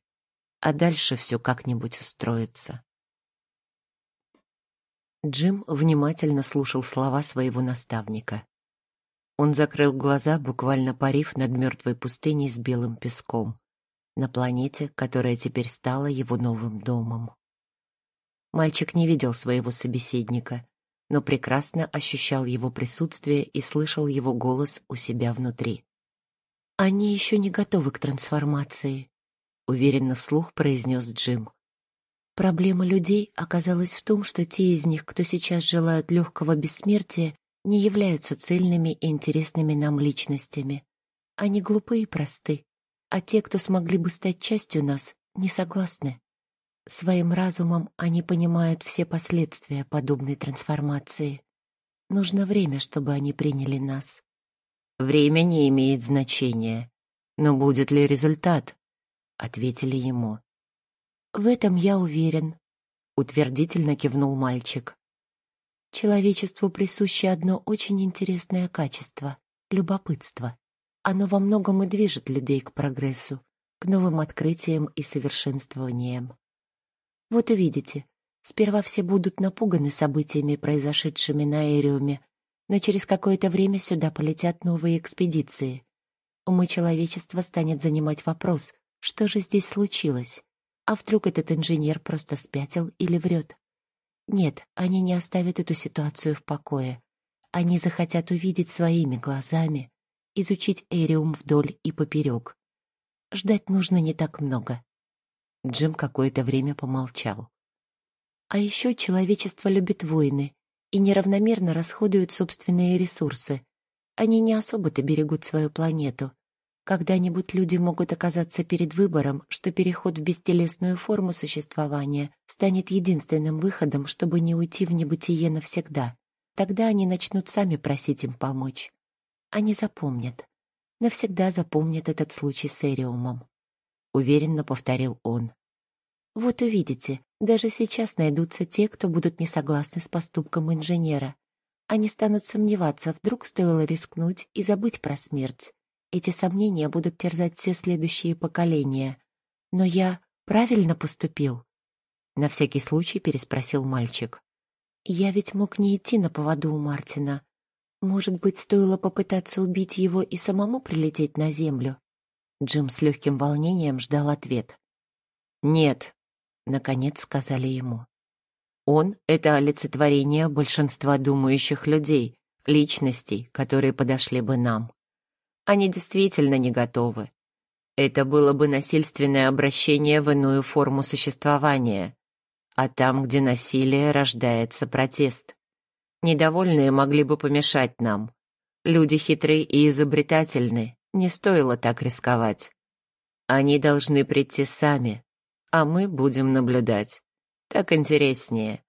А дальше все как-нибудь устроится. Джим внимательно слушал слова своего наставника. Он закрыл глаза, буквально парив над мертвой пустыней с белым песком, на планете, которая теперь стала его новым домом. Мальчик не видел своего собеседника, но прекрасно ощущал его присутствие и слышал его голос у себя внутри. «Они еще не готовы к трансформации», — уверенно вслух произнес Джим. «Проблема людей оказалась в том, что те из них, кто сейчас желают легкого бессмертия, не являются цельными и интересными нам личностями. Они глупы и просты, а те, кто смогли бы стать частью нас, не согласны. Своим разумом они понимают все последствия подобной трансформации. Нужно время, чтобы они приняли нас. Время не имеет значения. Но будет ли результат? Ответили ему. В этом я уверен, утвердительно кивнул мальчик. Человечеству присуще одно очень интересное качество — любопытство. Оно во многом и движет людей к прогрессу, к новым открытиям и совершенствованиям. Вот увидите, сперва все будут напуганы событиями, произошедшими на Эриуме, но через какое-то время сюда полетят новые экспедиции. Умы человечества станет занимать вопрос, что же здесь случилось? А вдруг этот инженер просто спятил или врет? Нет, они не оставят эту ситуацию в покое. Они захотят увидеть своими глазами, изучить Эриум вдоль и поперек. Ждать нужно не так много. Джим какое-то время помолчал. А еще человечество любит войны и неравномерно расходуют собственные ресурсы. Они не особо-то берегут свою планету. Когда-нибудь люди могут оказаться перед выбором, что переход в бестелесную форму существования станет единственным выходом, чтобы не уйти в небытие навсегда. Тогда они начнут сами просить им помочь. Они запомнят. Навсегда запомнят этот случай с Эриумом. Уверенно повторил он. Вот увидите, даже сейчас найдутся те, кто будут не согласны с поступком инженера. Они станут сомневаться, вдруг стоило рискнуть и забыть про смерть. Эти сомнения будут терзать все следующие поколения. Но я правильно поступил? На всякий случай переспросил мальчик. Я ведь мог не идти на поводу у Мартина. Может быть, стоило попытаться убить его и самому прилететь на землю? Джим с легким волнением ждал ответ. «Нет», — наконец сказали ему. «Он — это олицетворение большинства думающих людей, личностей, которые подошли бы нам они действительно не готовы. Это было бы насильственное обращение в иную форму существования. А там, где насилие, рождается протест. Недовольные могли бы помешать нам. Люди хитры и изобретательны, не стоило так рисковать. Они должны прийти сами, а мы будем наблюдать. Так интереснее.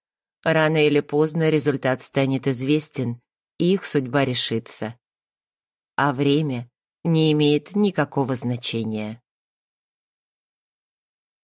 Рано или поздно результат станет известен, и их судьба решится. А время не имеет никакого значения.